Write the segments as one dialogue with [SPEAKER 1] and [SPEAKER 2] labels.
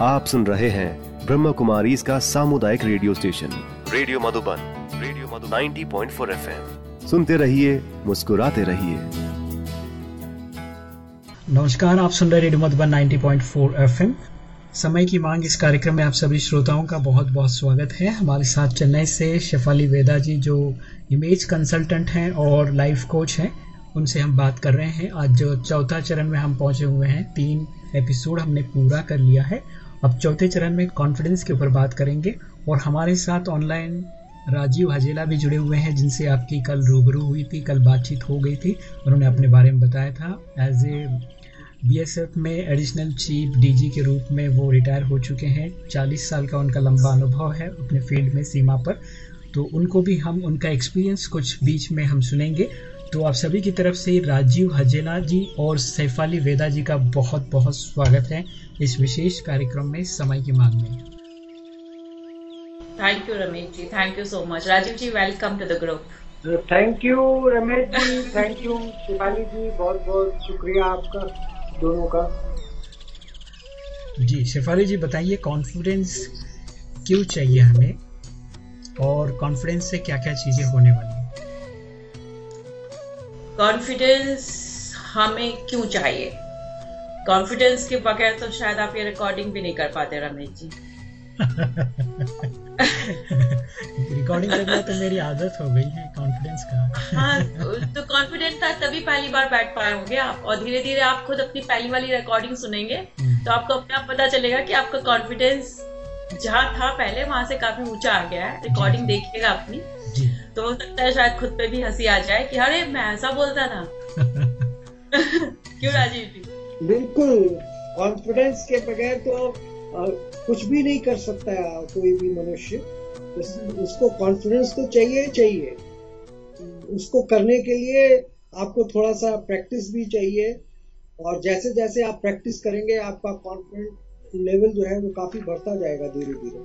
[SPEAKER 1] आप सुन रहे हैं ब्रह्म कुमारी इसका सामुदायिक radio station. Radio Madhuban radio Madhu 90.4 FM. सुनते रहिए मुस्कुराते रहिए।
[SPEAKER 2] नमस्कार आप सुन रहे रेडियो मधुबन 90.4 एफएम। समय की मांग इस कार्यक्रम में आप सभी श्रोताओं का बहुत बहुत स्वागत है। हमारे साथ चेन्नई से शेफाली वेदा जी जो इमेज कंसल्टेंट हैं और लाइफ कोच हैं उनसे हम बात कर रहे हैं। आज जो चौथा चरण में हम पहुँचे हुए हैं तीन एपिसोड हमने पूरा कर लिया है। अब चौथे चरण में कॉन्फिडेंस के ऊपर बात करेंगे और हमारे साथ ऑनलाइन राजीव हजेला भी जुड़े हुए हैं, जिनसे आपकी कल रूबरू हुई थी, कल बातचीत हो गई थी। उन्होंने अपने बारे में बताया था। एज ए बीएसएफ में एडिशनल चीफ डीजी के रूप में वो रिटायर हो चुके हैं। 40 साल का उनका लंबा अनुभव है अपने फ़ील्ड में सीमा पर। तो उनको भी हम, उनका एक्सपीरियंस कुछ बीच में हम सुनेंगे। तो आप सभी की तरफ़ से राजीव हजेला जी और सैफाली वेदा जी का बहुत बहुत स्वागत है। इस विशेष कार्यक्रम में समय की मांग में।
[SPEAKER 3] Thank you Ramesh ji thank you so much Rajiv ji welcome to the group
[SPEAKER 4] thank you Ramesh ji thank you Shivali ji बहुत बहुत शुक्रिया आपका दोनों का।
[SPEAKER 2] जी शेफाली जी बताइए कॉन्फिडेंस क्यों चाहिए हमें? और कॉन्फिडेंस से क्या क्या चीज़ें होने वाली हैं?
[SPEAKER 3] कॉन्फिडेंस हमें क्यों चाहिए? कॉन्फिडेंस के बगैर तो शायद आप ये रिकॉर्डिंग भी नहीं कर पाते रमेश जी।
[SPEAKER 2] रिकॉर्डिंग करना तो मेरी आदत हो गई है कॉन्फिडेंस का।
[SPEAKER 3] हाँ तो कॉन्फिडेंट था तभी पहली बार बैठ पाए होंगे आप। और धीरे धीरे आप खुद अपनी पहली वाली रिकॉर्डिंग सुनेंगे तो आपको अपने आप पता चलेगा कि आपका कॉन्फिडेंस जहाँ था पहले वहाँ से काफ़ी ऊँचा आ गया है। रिकॉर्डिंग देखिएगा अपनी। तो हो सकता है शायद खुद पे भी हँसी आ जाए कि अरे मैं ऐसा बोलता था क्यों राजीव जी
[SPEAKER 4] बिल्कुल कॉन्फिडेंस के बगैर तो कुछ भी नहीं कर सकता है कोई भी मनुष्य। उसको कॉन्फिडेंस तो चाहिए ही चाहिए। उसको करने के लिए आपको थोड़ा सा प्रैक्टिस भी चाहिए। और जैसे जैसे आप प्रैक्टिस करेंगे आपका कॉन्फिडेंस लेवल जो है वो काफ़ी बढ़ता जाएगा धीरे धीरे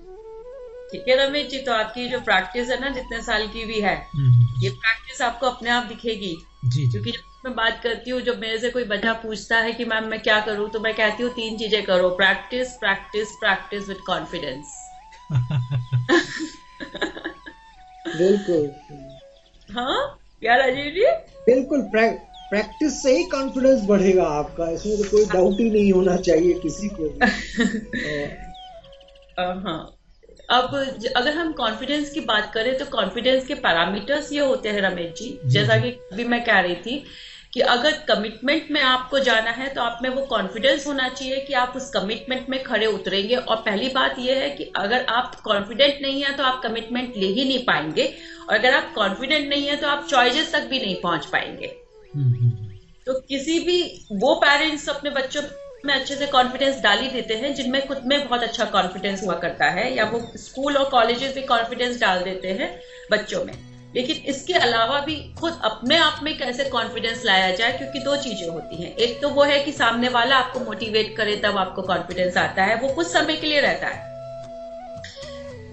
[SPEAKER 3] ठीक है रमेश जी तो आपकी जो प्रैक्टिस है ना जितने साल की भी है
[SPEAKER 2] हम्म,
[SPEAKER 3] ये प्रैक्टिस आपको अपने आप दिखेगी।
[SPEAKER 2] जी जी।
[SPEAKER 3] क्योंकि जब मैं बात करती हूँ जब मेरे से कोई बच्चा पूछता है कि मैम मैं क्या करूँ तो मैं कहती हूँ तीन चीज़ें करो। Practice practice practice with confidence
[SPEAKER 4] बिल्कुल।
[SPEAKER 3] हाँ? क्या राजीव जी?
[SPEAKER 4] बिल्कुल प्रैक्टिस से ही कॉन्फिडेंस बढ़ेगा आपका। इसमें तो कोई डाउट ही नहीं होना चाहिए किसी को भी।
[SPEAKER 3] हाँ। अब अगर हम कॉन्फिडेंस की बात करें तो कॉन्फिडेंस के पैरामीटर्स ये होते हैं रमेश जी। जैसा कि अभी मैं कह रही थी कि अगर कमिटमेंट में आपको जाना है तो आप में वो कॉन्फिडेंस होना चाहिए कि आप उस कमिटमेंट में खड़े उतरेंगे। और पहली बात ये है कि अगर आप कॉन्फिडेंट नहीं है तो आप कमिटमेंट ले ही नहीं पाएँगे। और अगर आप कॉन्फिडेंट नहीं है तो आप चॉइसेस तक भी नहीं पहुँच पाएँगे।
[SPEAKER 2] हम्म, हम्म,
[SPEAKER 3] तो किसी भी वो पेरेंट्स अपने बच्चों में अच्छे से कॉन्फिडेंस डाल ही देते हैं जिनमें खुद में बहुत अच्छा कॉन्फिडेंस हुआ करता है या वो स्कूल और कॉलेजेस में कॉन्फिडेंस डाल देते हैं बच्चों में। लेकिन इसके अलावा भी खुद अपने आप में कैसे कॉन्फिडेंस लाया जाए क्योंकि दो चीज़ें होती हैं। एक तो वो है कि सामने वाला आपको मोटिवेट करे तब आपको कॉन्फिडेंस आता है वो कुछ समय के लिए रहता है।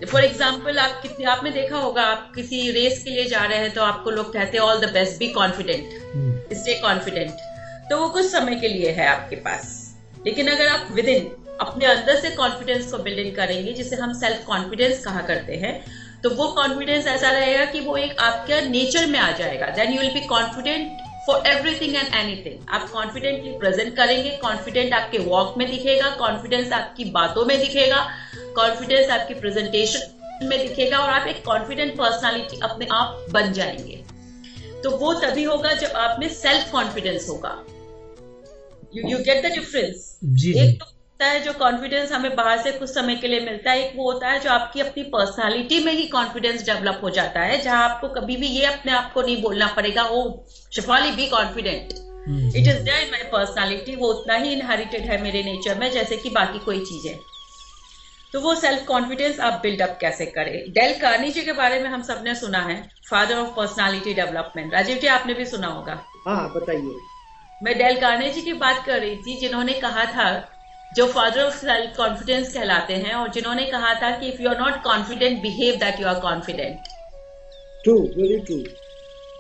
[SPEAKER 3] फॉर एग्ज़ाम्पल आप कितने आपने देखा होगा आप किसी रेस के लिए जा रहे हैं तो आपको लोग कहते हैं all the best be confident stay confident तो वो कुछ समय के लिए है आपके पास। लेकिन अगर आप विद इन अपने अंदर से कॉन्फिडेंस को बिल्ड इन करेंगे, जिसे हम सेल्फ कॉन्फिडेंस कहा करते हैं तो वो कॉन्फिडेंस ऐसा रहेगा कि वो एक आपके नेचर में आ जाएगा। Then you will be confident for everything and anything आप कॉन्फिडेंटली प्रेजेंट करेंगे कॉन्फिडेंट आपके वॉक में दिखेगा कॉन्फिडेंस आपकी बातों में दिखेगा कॉन्फिडेंस आपकी प्रेजेंटेशन में दिखेगा और आप एक कॉन्फिडेंट पर्सनालिटी अपने आप बन जाएँगे। तो वो तभी होगा जब आप में सेल्फ कॉन्फिडेंस होगा। You you get the difference एक तो होता है जो कॉन्फिडेंस हमें बाहर से कुछ समय के लिए मिलता है एक वो होता है जो आपकी अपनी पर्सनालिटी में ही कॉन्फिडेंस डेवलप हो जाता है जहाँ आपको कभी भी ये अपने आप को नहीं बोलना पड़ेगा O Shifali be confident it is there in my personality वो उतना ही इनहेरिटेड है मेरे नेचर में जैसे कि बाकी कोई चीज़ें। तो वो सेल्फ कॉन्फिडेंस आप बिल्डअप कैसे करें? डेल कार्नी जी के बारे में हम सबने सुना है father of personality development Rajiv ji आपने भी सुना होगा।
[SPEAKER 4] हाँ बताइए।
[SPEAKER 3] मैं डेल कार्नेजी की बात कर रही थी जिन्होंने कहा था जो फादर ऑफ़ सेल्फ कॉन्फिडेंस कहलाते हैं और जिन्होंने कहा था कि if you are not confident behave that you are confident
[SPEAKER 4] true very true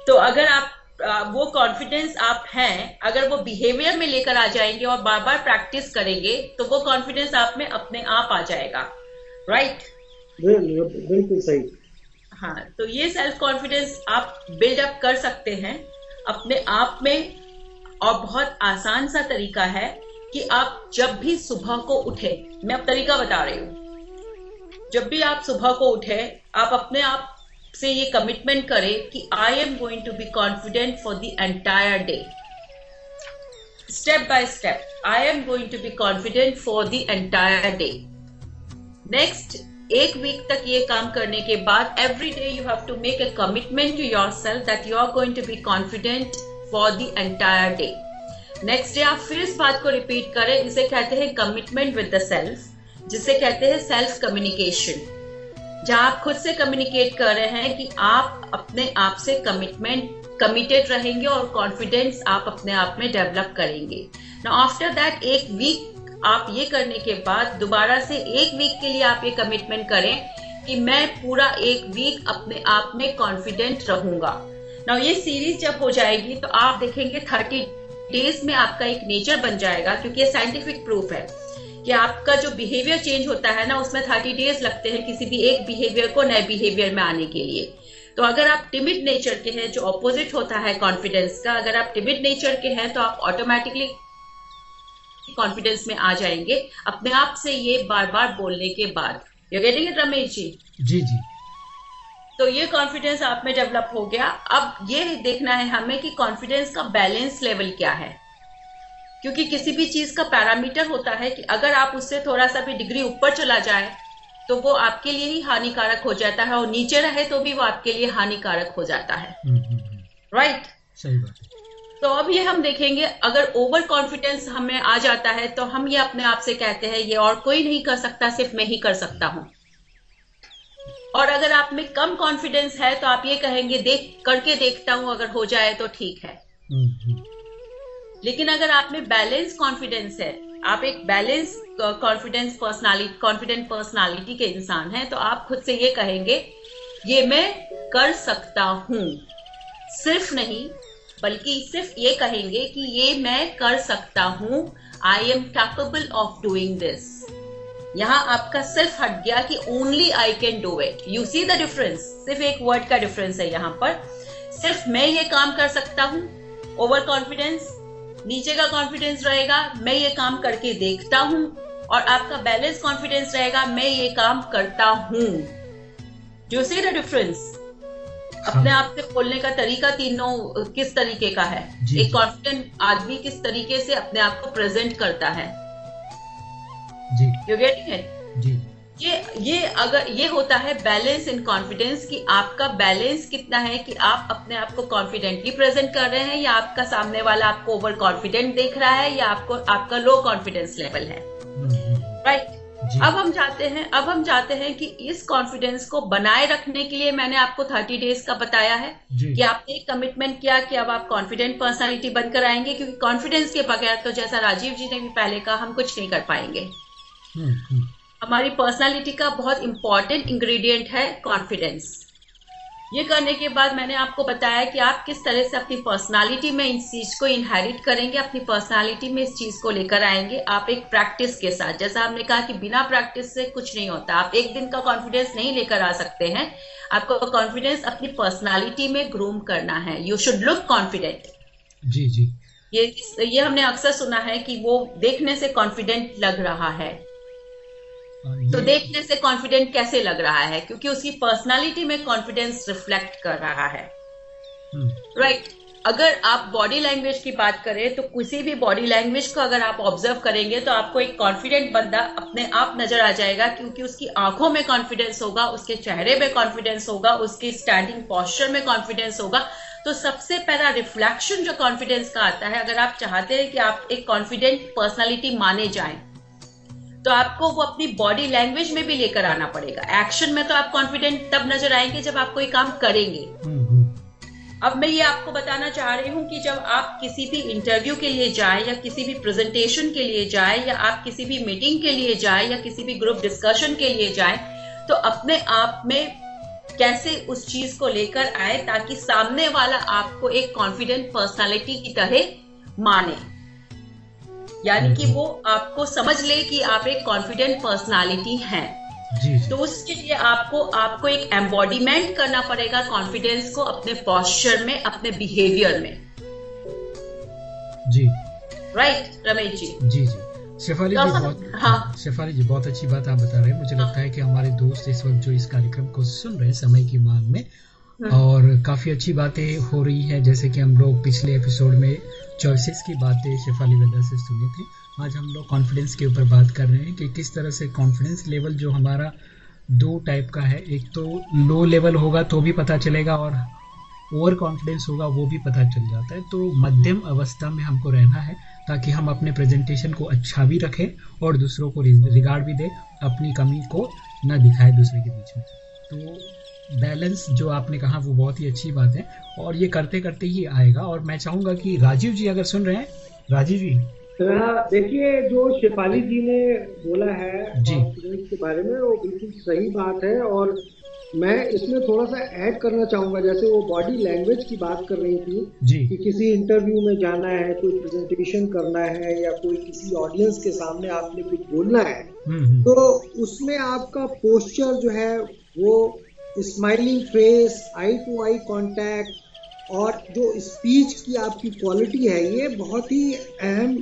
[SPEAKER 3] तो अगर आप वो कॉन्फिडेंस आप हैं अगर वो बिहेवियर में लेकर आ जाएँगे और बार बार प्रैक्टिस करेंगे तो वो कॉन्फिडेंस आप में अपने आप आ जाएगा. राइट
[SPEAKER 4] बिल्कुल सही
[SPEAKER 3] हाँ तो ये सेल्फ कॉन्फिडेंस आप बिल्डअप कर सकते हैं अपने आप में और बहुत आसान सा तरीका है कि आप जब भी सुबह को उठे, मैं अब तरीका बता रही हूँ। जब भी आप सुबह को उठे, आप अपने आप से ये कमिटमेंट करें कि I am going to be confident for the entire day step by step I am going to be confident for the entire day next एक वीक तक ये काम करने के बाद every day you have to make a commitment to yourself that you are going to be confident for the entire day next day आप फिर इस बात को रिपीट करें। इसे कहते हैं कमिटमेंट विद द सेल्फ जिसे कहते हैं सेल्फ कम्युनिकेशन जहाँ आप खुद से कम्युनिकेट कर रहे हैं कि आप अपने आप से कमिटमेंट कमिटेड रहेंगे और कॉन्फिडेंस आप अपने आप में डेवलप करेंगे। ना आफ्टर दैट एक वीक आप ये करने के बाद, दोबारा से एक वीक के लिए आप ये कमिटमेंट करें कि मैं पूरा एक वीक अपने आप में कॉन्फिडेंट रहूँगा। ना ये सीरीज़ जब हो जाएगी तो आप देखेंगे थर्टी डेज़ में आपका एक नेचर बन जाएगा, क्योंकि ये साइंटिफिक प्रूफ है कि आपका जो बिहेवियर चेंज होता है ना, उसमें थर्टी डेज़ लगते हैं किसी भी एक बिहेवियर को नए बिहेवियर में आने के लिए। तो अगर आप टिमिड नेचर के हैं, जो ऑपोजिट होता है कॉन्फिडेंस का, अगर आप टिमिड नेचर के हैं तो आप ऑटोमेटिकली कॉन्फिडेंस में आ जाएँगे। अपने आप से ये बार बार बोलने के बाद। You getting it Ramesh ji
[SPEAKER 2] जी जी।
[SPEAKER 3] तो ये कॉन्फिडेंस आप में डेवलप हो गया। अब ये देखना है हमें कि कॉन्फिडेंस का बैलेंस लेवल क्या है। क्योंकि किसी भी चीज़ का पैरामीटर होता है कि अगर आप उससे थोड़ा सा भी डिग्री ऊपर चला जाए तो वो आपके लिए ही हानिकारक हो जाता है और नीचे रहे तो भी वो आपके लिए हानिकारक हो जाता है। Right
[SPEAKER 2] hmm, hmm, hmm.
[SPEAKER 3] right?
[SPEAKER 2] सही बात
[SPEAKER 3] तो अब ये हम देखेंगे अगर ओवर कॉन्फिडेंस हमें आ जाता है तो हम ये अपने आप से कहते हैं ये और कोई नहीं कर सकता सिर्फ़ मैं ही कर सकता हूँ। और अगर आप में कम कॉन्फिडेंस है तो आप ये कहेंगे देख करके देखता हूँ अगर हो जाए तो ठीक है। लेकिन अगर आप में बैलेंस कॉन्फिडेंस है आप एक balance confidence personality confident personality के इंसान हैं तो आप खुद से ये कहेंगे ये मैं कर सकता हूँ। सिर्फ़ नहीं बल्कि सिर्फ़ ये कहेंगे कि ये मैं कर सकता हूँ। I am capable of doing this यहाँ आपका सिर्फ़ हट गया कि only I can do it you see the difference सिर्फ़ एक वर्ड का डिफरेंस है यहाँ पर। सिर्फ़ मैं ये काम कर सकता हूँ। ओवर कॉन्फिडेंस नीचे का कॉन्फिडेंस रहेगा। मैं ये काम करके देखता हूँ। और आपका बैलेंस कॉन्फिडेंस रहेगा। मैं ये काम करता हूँ। जो सी द डिफरेंस अपने आप से बोलने का तरीका तीनों किस तरीके का है? एक कॉन्फिडेंट आदमी किस तरीके से अपने आप को प्रेजेंट करता है?
[SPEAKER 2] जी।
[SPEAKER 3] यू गेटिंग इट
[SPEAKER 2] जी।
[SPEAKER 3] ये ये अगर ये होता है बैलेंस इन कॉन्फिडेंस कि आपका बैलेंस कितना है कि आप अपने आप को कॉन्फिडेंटली प्रेजेंट कर रहे हैं या आपका सामने वाला आपको ओवर कॉन्फिडेंट देख रहा है या आपको आपका लो कॉन्फिडेंस लेवल है। Right right? अब हम चाहते हैं अब हम चाहते हैं कि इस कॉन्फिडेंस को बनाए रखने के लिए मैंने आपको थर्टी डेज़ का बताया है कि आपने एक कमिटमेंट किया कि अब आप कॉन्फिडेंट पर्सनालिटी बनकर आएँगे क्योंकि कॉन्फिडेंस के बगैर तो जैसा राजीव जी ने भी पहले कहा हम कुछ नहीं कर पाएँगे। हमारी पर्सनालिटी का बहुत इंपॉर्टेंट इंग्रेडिएंट है कॉन्फिडेंस ये करने के बाद मैंने आपको बताया कि आप किस तरह से अपनी पर्सनालिटी में इस चीज़ को इनहेरिट करेंगे अपनी पर्सनालिटी में इस चीज़ को लेकर आएँगे आप एक प्रैक्टिस के साथ। जैसा हमने कहा कि बिना प्रैक्टिस से कुछ नहीं होता आप एक दिन का कॉन्फिडेंस नहीं लेकर आ सकते हैं। आपको कॉन्फिडेंस अपनी पर्सनालिटी में ग्रूम करना है। यू शुड लुक कॉन्फिडेंट
[SPEAKER 2] जी जी।
[SPEAKER 3] ये ये हमने अक्सर सुना है कि वो देखने से कॉन्फिडेंट लग रहा है। तो देखने से कॉन्फिडेंट कैसे लग रहा है क्योंकि उसकी पर्सनालिटी में कॉन्फिडेंस रिफ्लेक्ट कर रहा है राइट हम्म। right. अगर आप बॉडी लैंग्वेज की बात करें तो किसी भी बॉडी लैंग्वेज को अगर आप ऑब्ज़र्व करेंगे तो आपको एक कॉन्फिडेंट बंदा अपने आप नज़र आ जाएगा क्योंकि उसकी आँखों में कॉन्फिडेंस होगा उसके चेहरे में कॉन्फिडेंस होगा उसकी स्टैंडिंग पॉस्चर में कॉन्फिडेंस होगा तो सबसे पहला रिफ्लेक्शन जो कॉन्फिडेंस का आता है अगर आप चाहते हैं कि आप एक कॉन्फिडेंट पर्सनैलिटी माने जाएँ तो आपको वो अपनी बॉडी लैंग्वेज में भी लेकर आना पड़ेगा। एक्शन में तो आप कॉन्फिडेंट तब नज़र आएँगे जब आप कोई काम करेंगे। अब मैं ये आपको बताना चाह रही हूँ कि जब आप किसी भी इंटरव्यू के लिए जाए या किसी भी प्रेजेंटेशन के लिए जाए या आप किसी भी मीटिंग के लिए जाए या किसी भी ग्रुप डिस्कशन के लिए जाए तो अपने आप में कैसे उस चीज़ को लेकर आए ताकि सामने वाला आपको एक कॉन्फिडेंट पर्सनालिटी की तरह माने। यानी कि वो आपको समझ ले कि आप एक कॉन्फिडेंट पर्सनालिटी हैं।
[SPEAKER 2] जी जी।
[SPEAKER 3] तो उसके लिए आपको आपको एक एम्बॉडीमेंट करना पड़ेगा कॉन्फिडेंस को अपने पॉस्चर में अपने बिहेवियर में।
[SPEAKER 2] जी।
[SPEAKER 3] राइट रमेश जी?
[SPEAKER 2] जी जी। शेफाली
[SPEAKER 3] तो
[SPEAKER 2] जी बहुत
[SPEAKER 3] हाँ।
[SPEAKER 2] शेफाली जी बहुत अच्छी बात आप बता रहे हैं। मुझे लगता है कि हमारे दोस्त इस वक्त जो इस कार्यक्रम को सुन रहे हैं समय की मांग में। और काफ़ी अच्छी बातें हो रही है, जैसे कि हम लोग पिछले एपिसोड में चॉइसेस की बातें शेफाली वेदा से सुने थे। आज हम लोग कॉन्फिडेंस के ऊपर बात कर रहे हैं कि किस तरह से कॉन्फिडेंस लेवल जो हमारा दो टाइप का है, एक तो लो लेवल होगा तो भी पता चलेगा और ओवर कॉन्फिडेंस होगा वो भी पता चल जाता है। तो मध्यम अवस्था में हमको रहना है ताकि हम अपने प्रेजेंटेशन को अच्छा भी रखें और दूसरों को रिगार्ड भी दें, अपनी कमी को न दिखाए दूसरे के बीच में। तो बैलेंस जो आपने कहा वो बहुत ही अच्छी बात है। और ये करते करते ही आएगा। और मैं चाहूँगा कि राजीव जी अगर सुन रहे हैं। राजीव जी।
[SPEAKER 4] हाँ, देखिए जो शिपाली जी ने बोला है
[SPEAKER 2] जी।
[SPEAKER 4] के बारे में वो बिल्कुल सही बात है। और मैं इसमें थोड़ा सा ऐड करना चाहूँगा। जैसे वो बॉडी लैंग्वेज की बात कर रही थी
[SPEAKER 2] जी।
[SPEAKER 4] कि किसी इंटरव्यू में जाना है कोई प्रेजेंटेशन करना है या कोई किसी ऑडियंस के सामने आपने कुछ बोलना है
[SPEAKER 2] हम्म हम्म,
[SPEAKER 4] तो उसमें आपका पोस्चर जो है वो smiling face eye to eye contact और जो स्पीच की आपकी क्वालिटी है ये बहुत ही अहम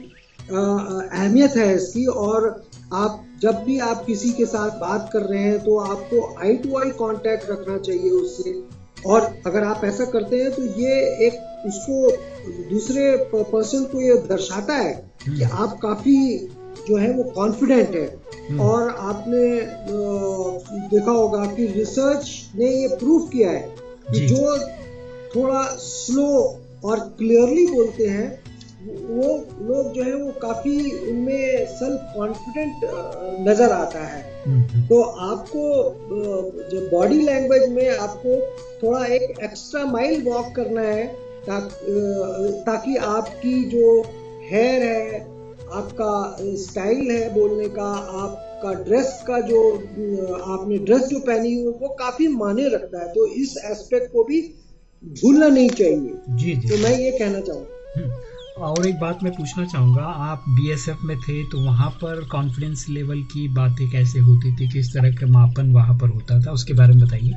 [SPEAKER 4] अहमियत है इसकी। और आप जब भी आप किसी के साथ बात कर रहे हैं तो आपको आई टू आई कांटेक्ट रखना चाहिए उससे। और अगर आप ऐसा करते हैं तो ये एक उसको दूसरे पर्सन को ये दर्शाता है कि आप काफ़ी जो है वो कॉन्फिडेंट है।
[SPEAKER 2] हम्म।
[SPEAKER 4] और आपने देखा होगा कि रिसर्च ने ये प्रूव किया है कि
[SPEAKER 2] जो।
[SPEAKER 4] थोड़ा स्लो और क्लियरली बोलते हैं वो लोग जो है वो काफ़ी उनमें सेल्फ कॉन्फिडेंट नज़र आता है।
[SPEAKER 2] हम्म,
[SPEAKER 4] तो आपको जो बॉडी लैंग्वेज में आपको थोड़ा एक एक्स्ट्रा माइल वॉक करना है ताकि आपकी जो हेयर है आपका स्टाइल है बोलने का आपका ड्रेस का जो आपने ड्रेस जो पहनी हुई वो काफ़ी माने रखता है। तो इस एस्पेक्ट को भी भूलना नहीं चाहिए।
[SPEAKER 2] जी जी।
[SPEAKER 4] तो मैं ये कहना चाहूँगा।
[SPEAKER 2] हम्म, और एक बात मैं पूछना चाहूँगा आप बीएसएफ में थे तो वहाँ पर कॉन्फिडेंस लेवल की बातें कैसे होती थी? किस तरह का मापन वहाँ पर होता था? उसके बारे में बताइए।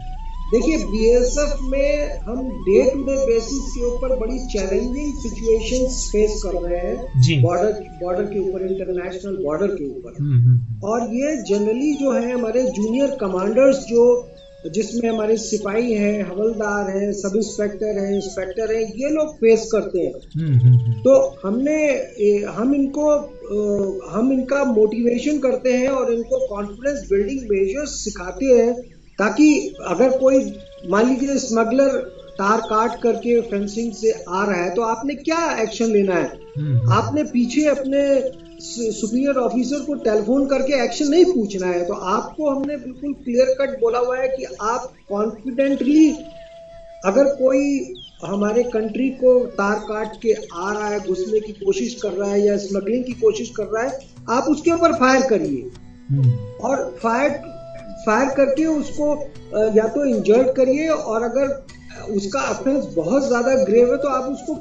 [SPEAKER 4] देखिए बीएसएफ में हम डे टू डे बेसिस के ऊपर बड़ी चैलेंजिंग सिचुएशन फेस कर रहे हैं। बॉर्डर बॉर्डर के ऊपर इंटरनेशनल बॉर्डर के ऊपर।
[SPEAKER 2] हम्म, हम्म, हम्म,
[SPEAKER 4] और ये जनरली जो है हमारे जूनियर कमांडर्स जो जिसमें हमारे सिपाही हैं हवलदार हैं सब इंस्पेक्टर हैं इंस्पेक्टर हैं ये लोग फेस करते हैं। तो हमने हम इनको हम इनका मोटिवेशन करते हैं और इनको कॉन्फिडेंस बिल्डिंग मेजर्स सिखाते हैं। ताकि अगर कोई मान लीजिए स्मगलर तार काट करके फेंसिंग से आ रहा है तो आपने क्या एक्शन लेना है?
[SPEAKER 2] हम्म,
[SPEAKER 4] आपने पीछे अपने सुपीरियर ऑफिसर को टेलीफोन करके एक्शन नहीं पूछना है तो आपको हमने बिल्कुल क्लियर कट बोला हुआ है कि आप कॉन्फिडेंटली अगर कोई हमारे कंट्री को तार काट के आ रहा है घुसने की कोशिश कर रहा है या स्मगलिंग की कोशिश कर रहा है आप उसके ऊपर फायर करिए।
[SPEAKER 2] हम्म,
[SPEAKER 4] और फायर फायर करके उसको या तो इंजर्ड करिए और अगर उसका ऑफेंस बहुत ज़्यादा ग्रेव है तो आप उसको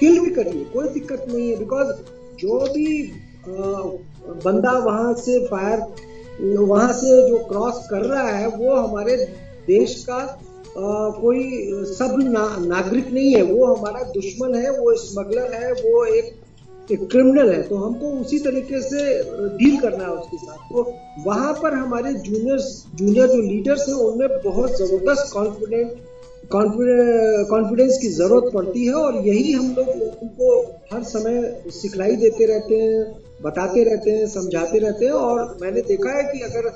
[SPEAKER 4] किल भी करिए कोई दिक्कत नहीं है बिकॉज़ जो भी बंदा वहाँ से फायर वहाँ से जो क्रॉस कर रहा है वो हमारे देश का अ, कोई सब ना, नागरिक नहीं है वो हमारा दुश्मन है वो स्मगलर है वो एक एक क्रिमिनल है तो हमको उसी तरीके से डील करना है उसके साथ। तो वहाँ पर हमारे जूनियर्स जूनियर जो लीडर्स हैं, उनमें बहुत ज़बरदस्त कॉन्फिडेंट कॉन्फिडेंस की ज़रूरत पड़ती है और यही हम लोग उनको हर समय सिखलाई देते रहते हैं, बताते रहते हैं, समझाते रहते हैं और मैंने देखा है कि अगर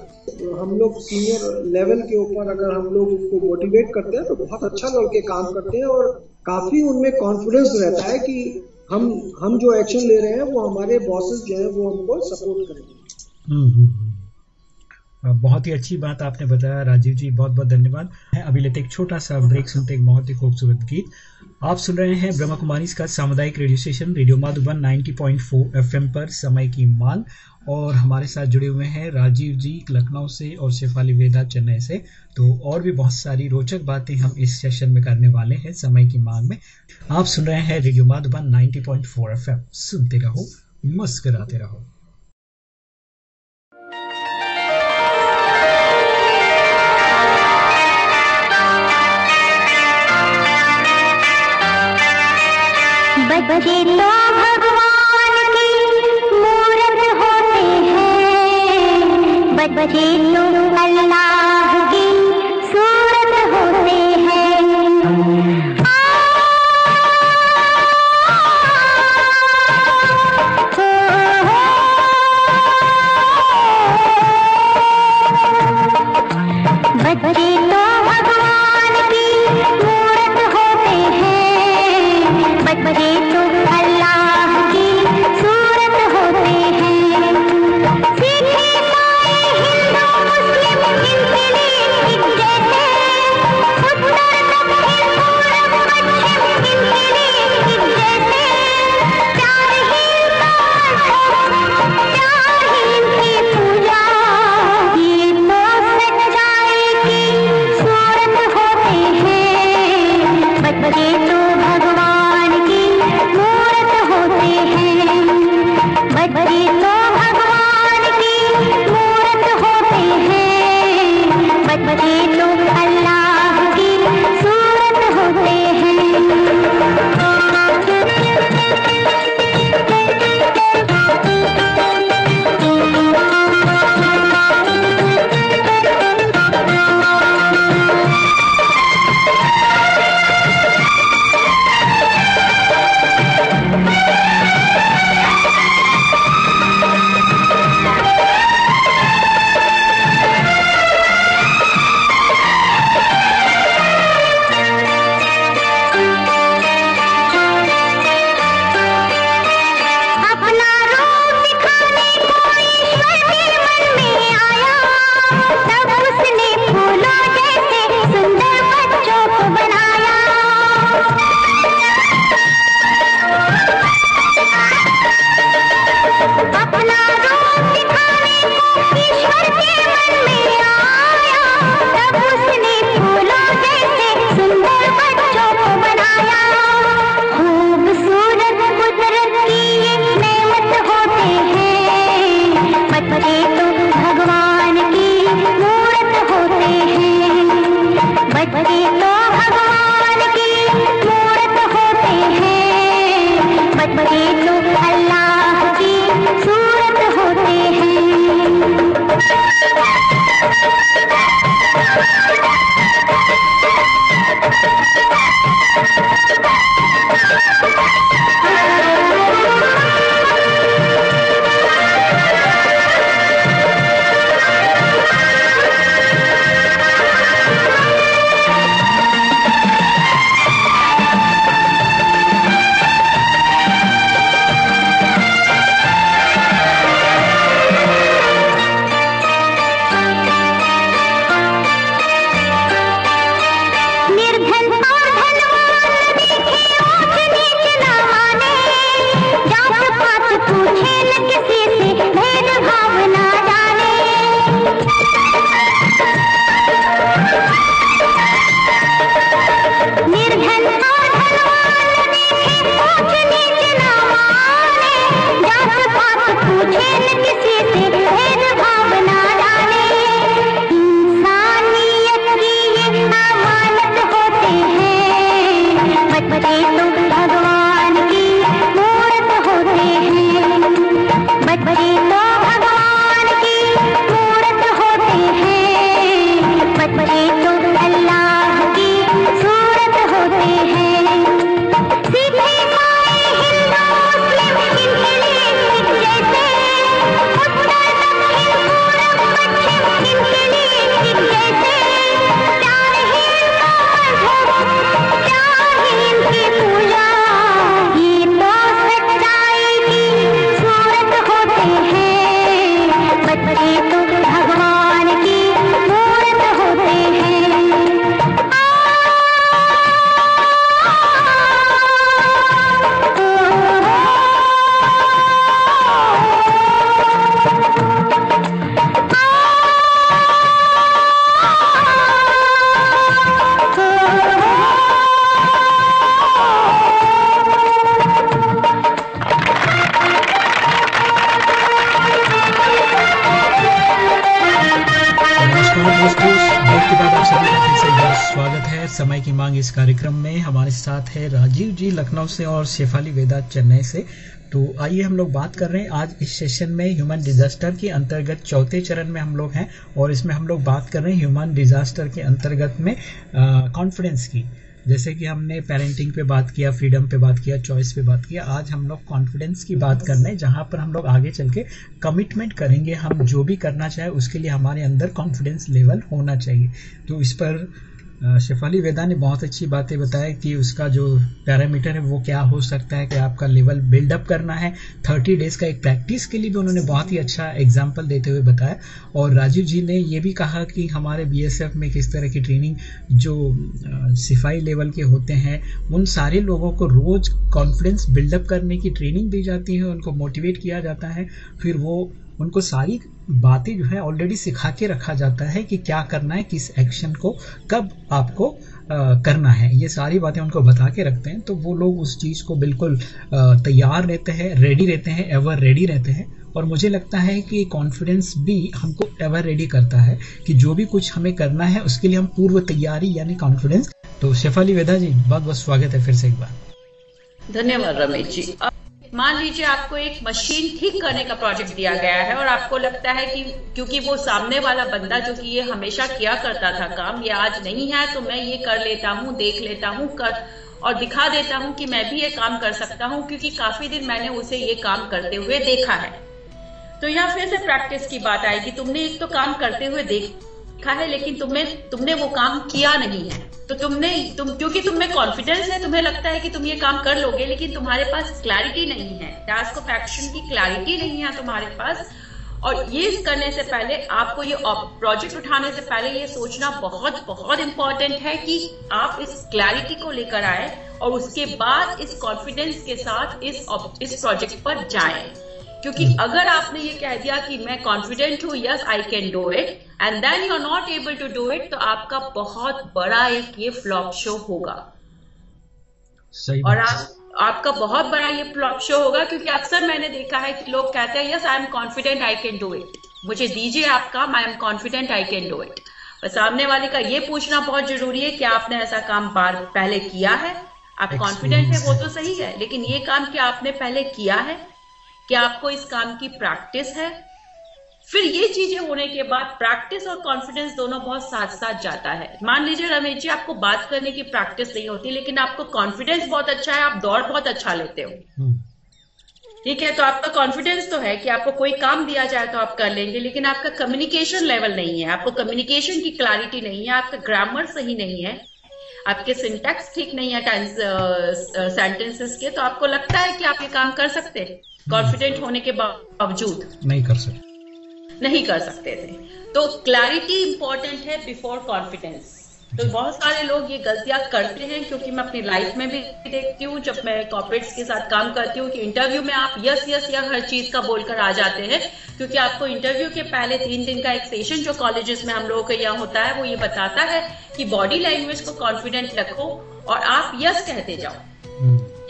[SPEAKER 4] हम लोग सीनियर लेवल के ऊपर अगर हम लोग उसको मोटिवेट करते हैं तो बहुत अच्छा लड़के काम करते हैं और काफ़ी उनमें कॉन्फिडेंस रहता है कि हम हम जो एक्शन ले रहे हैं वो हमारे बॉसेस जो है वो हमको सपोर्ट करेंगे।
[SPEAKER 2] हम्म, हम्म, हम्म। बहुत ही अच्छी बात आपने बताया राजीव जी बहुत बहुत धन्यवाद। अभी लेते एक छोटा सा ब्रेक सुनते एक बहुत ही खूबसूरत गीत। आप सुन रहे हैं ब्रह्मा कुमारी का सामुदायिक radio station radio Madhuban 90.4 FM पर समय की मांग। और हमारे साथ जुड़े हुए हैं राजीव जी लखनऊ से और शेफाली वेदा चेन्नई से। तो और भी बहुत सारी रोचक बातें हम इस सेशन में करने वाले हैं समय की मांग में। आप सुन रहे हैं रेडियो माधुबन 90.4 एफएम सुनते रहो, मुस्कराते रहो।
[SPEAKER 5] बच्चे तो बच्चे तो अल्लाह है
[SPEAKER 2] राजीव जी लखनऊ से और शेफाली वेदा चेन्नई से। तो आइए हम लोग बात कर रहे हैं। आज इस सेशन में ह्यूमन डिजास्टर के अंतर्गत चौथे चरण में हम लोग हैं और इसमें हम लोग बात कर रहे हैं ह्यूमन डिजास्टर के अंतर्गत में कॉन्फिडेंस की। जैसे कि हमने पेरेंटिंग पे बात किया फ्रीडम पे बात किया चॉइस पे बात किया, आज हम लोग कॉन्फिडेंस की बात कर रहे हैं, जहाँ पर हम लोग आगे चल के कमिटमेंट करेंगे। हम जो भी करना चाहे, उसके लिए हमारे अंदर कॉन्फिडेंस लेवल होना चाहिए। तो इस पर शेफाली वेदा ने बहुत अच्छी बातें बताया कि उसका जो पैरामीटर है, वो क्या हो सकता है कि आपका लेवल बिल्डअप करना है। थर्टी डेज़ का एक प्रैक्टिस के लिए भी उन्होंने बहुत ही अच्छा एग्ज़ाम्पल देते हुए बताया। और राजीव जी ने ये भी कहा कि हमारे बीएसएफ में किस तरह की ट्रेनिंग जो सिपाही लेवल के होते हैं, उन सारे लोगों को रोज कॉन्फिडेंस बिल्डअप करने की ट्रेनिंग दी जाती है, उनको मोटिवेट किया जाता है। फिर वो उनको सारी बातें जो है ऑलरेडी सिखा के रखा जाता है कि क्या करना है किस एक्शन को कब आपको अ, करना है। ये सारी बातें उनको बता के रखते हैं तो वो लोग उस चीज़ को बिल्कुल तैयार रहते हैं रेडी रहते हैं एवर रेडी रहते हैं। और मुझे लगता है कि कॉन्फिडेंस भी हमको एवर रेडी करता है कि जो भी कुछ हमें करना है उसके लिए हम पूर्व तैयारी यानी कॉन्फिडेंस तो शेफाली वेदा जी बहुत बहुत स्वागत है फिर से एक बार।
[SPEAKER 3] धन्यवाद रमेश जी। मान लीजिए आपको एक मशीन ठीक करने का प्रोजेक्ट दिया गया है और आपको लगता है कि क्योंकि वो सामने वाला बंदा जो कि ये हमेशा किया करता था काम, ये आज नहीं है तो मैं ये कर लेता हूँ, देख लेता हूँ, कर और दिखा देता हूँ कि मैं भी ये काम कर सकता हूँ, क्योंकि काफ़ी दिन मैंने उसे ये काम करते हुए देखा है। तो यहाँ फिर से प्रैक्टिस की बात आएगी तुमने एक तो काम करते हुए देखा है, लेकिन तुम्हें तुमने वो काम किया नहीं है। तो तुमने तुम, क्योंकि तुम में कॉन्फिडेंस है, तुम्हें लगता है कि तुम ये काम कर लोगे, लेकिन तुम्हारे पास क्लैरिटी नहीं है। टास्क ऑफ़ एक्शन की क्लैरिटी नहीं है तुम्हारे पास। और ये करने से पहले, आपको ये प्रोजेक्ट उठाने से पहले ये सोचना बहुत बहुत इंपॉर्टेंट है कि आप इस क्लैरिटी को लेकर आए और उसके बाद इस कॉन्फिडेंस के साथ इस इस प्रोजेक्ट पर जाएँ। क्योंकि अगर आपने ये कह दिया कि मैं कॉन्फिडेंट हूँ yes I can do it and then you are not able to do it तो आपका बहुत बड़ा एक ये फ्लॉप शो होगा।
[SPEAKER 2] सही
[SPEAKER 3] और आप आपका बहुत बड़ा ये फ्लॉप शो होगा क्योंकि अक्सर मैंने देखा है कि लोग कहते हैं yes I am confident I can do it मुझे दीजिए आप काम I am confident I can do it पर सामने वाले का ये पूछना बहुत ज़रूरी है कि आपने ऐसा काम बार पहले किया है? आप कॉन्फिडेंट है वो तो सही है लेकिन ये काम क्या आपने पहले किया है? क्या आपको इस काम की प्रैक्टिस है? फिर ये चीज़ें होने के बाद प्रैक्टिस और कॉन्फिडेंस दोनों बहुत साथ साथ जाता है। मान लीजिए रमेश जी आपको बात करने की प्रैक्टिस नहीं होती लेकिन आपको कॉन्फिडेंस बहुत अच्छा है आप दौड़ बहुत अच्छा लेते हो।
[SPEAKER 2] हम्म,
[SPEAKER 3] ठीक है तो आपका कॉन्फिडेंस तो है कि आपको कोई काम दिया जाए तो आप कर लेंगे लेकिन आपका कम्युनिकेशन लेवल नहीं है। आपको कम्युनिकेशन की क्लैरिटी नहीं है आपका ग्रामर सही नहीं है आपके सिंटैक्स ठीक नहीं है सेंटेंसेस के तो आपको लगता है कि आप ये काम कर सकते हैं। कॉन्फिडेंट होने के बावजूद।
[SPEAKER 2] नहीं कर सकते।
[SPEAKER 3] नहीं कर सकते थे। तो क्लैरिटी इंपॉर्टेंट है बिफोर कॉन्फिडेंस तो बहुत सारे लोग ये गलतियाँ करते हैं क्योंकि मैं अपनी लाइफ में भी देखती हूँ जब मैं कॉर्पोरेट्स के साथ काम करती हूँ कि इंटरव्यू में आप यस यस या हर चीज़ का बोलकर आ जाते हैं क्योंकि आपको इंटरव्यू के पहले तीन दिन का एक सेशन जो कॉलेजेस में हम लोगों के यहाँ होता है वो ये बताता है कि बॉडी लैंग्वेज को कॉन्फिडेंट रखो और आप यस कहते जाओ।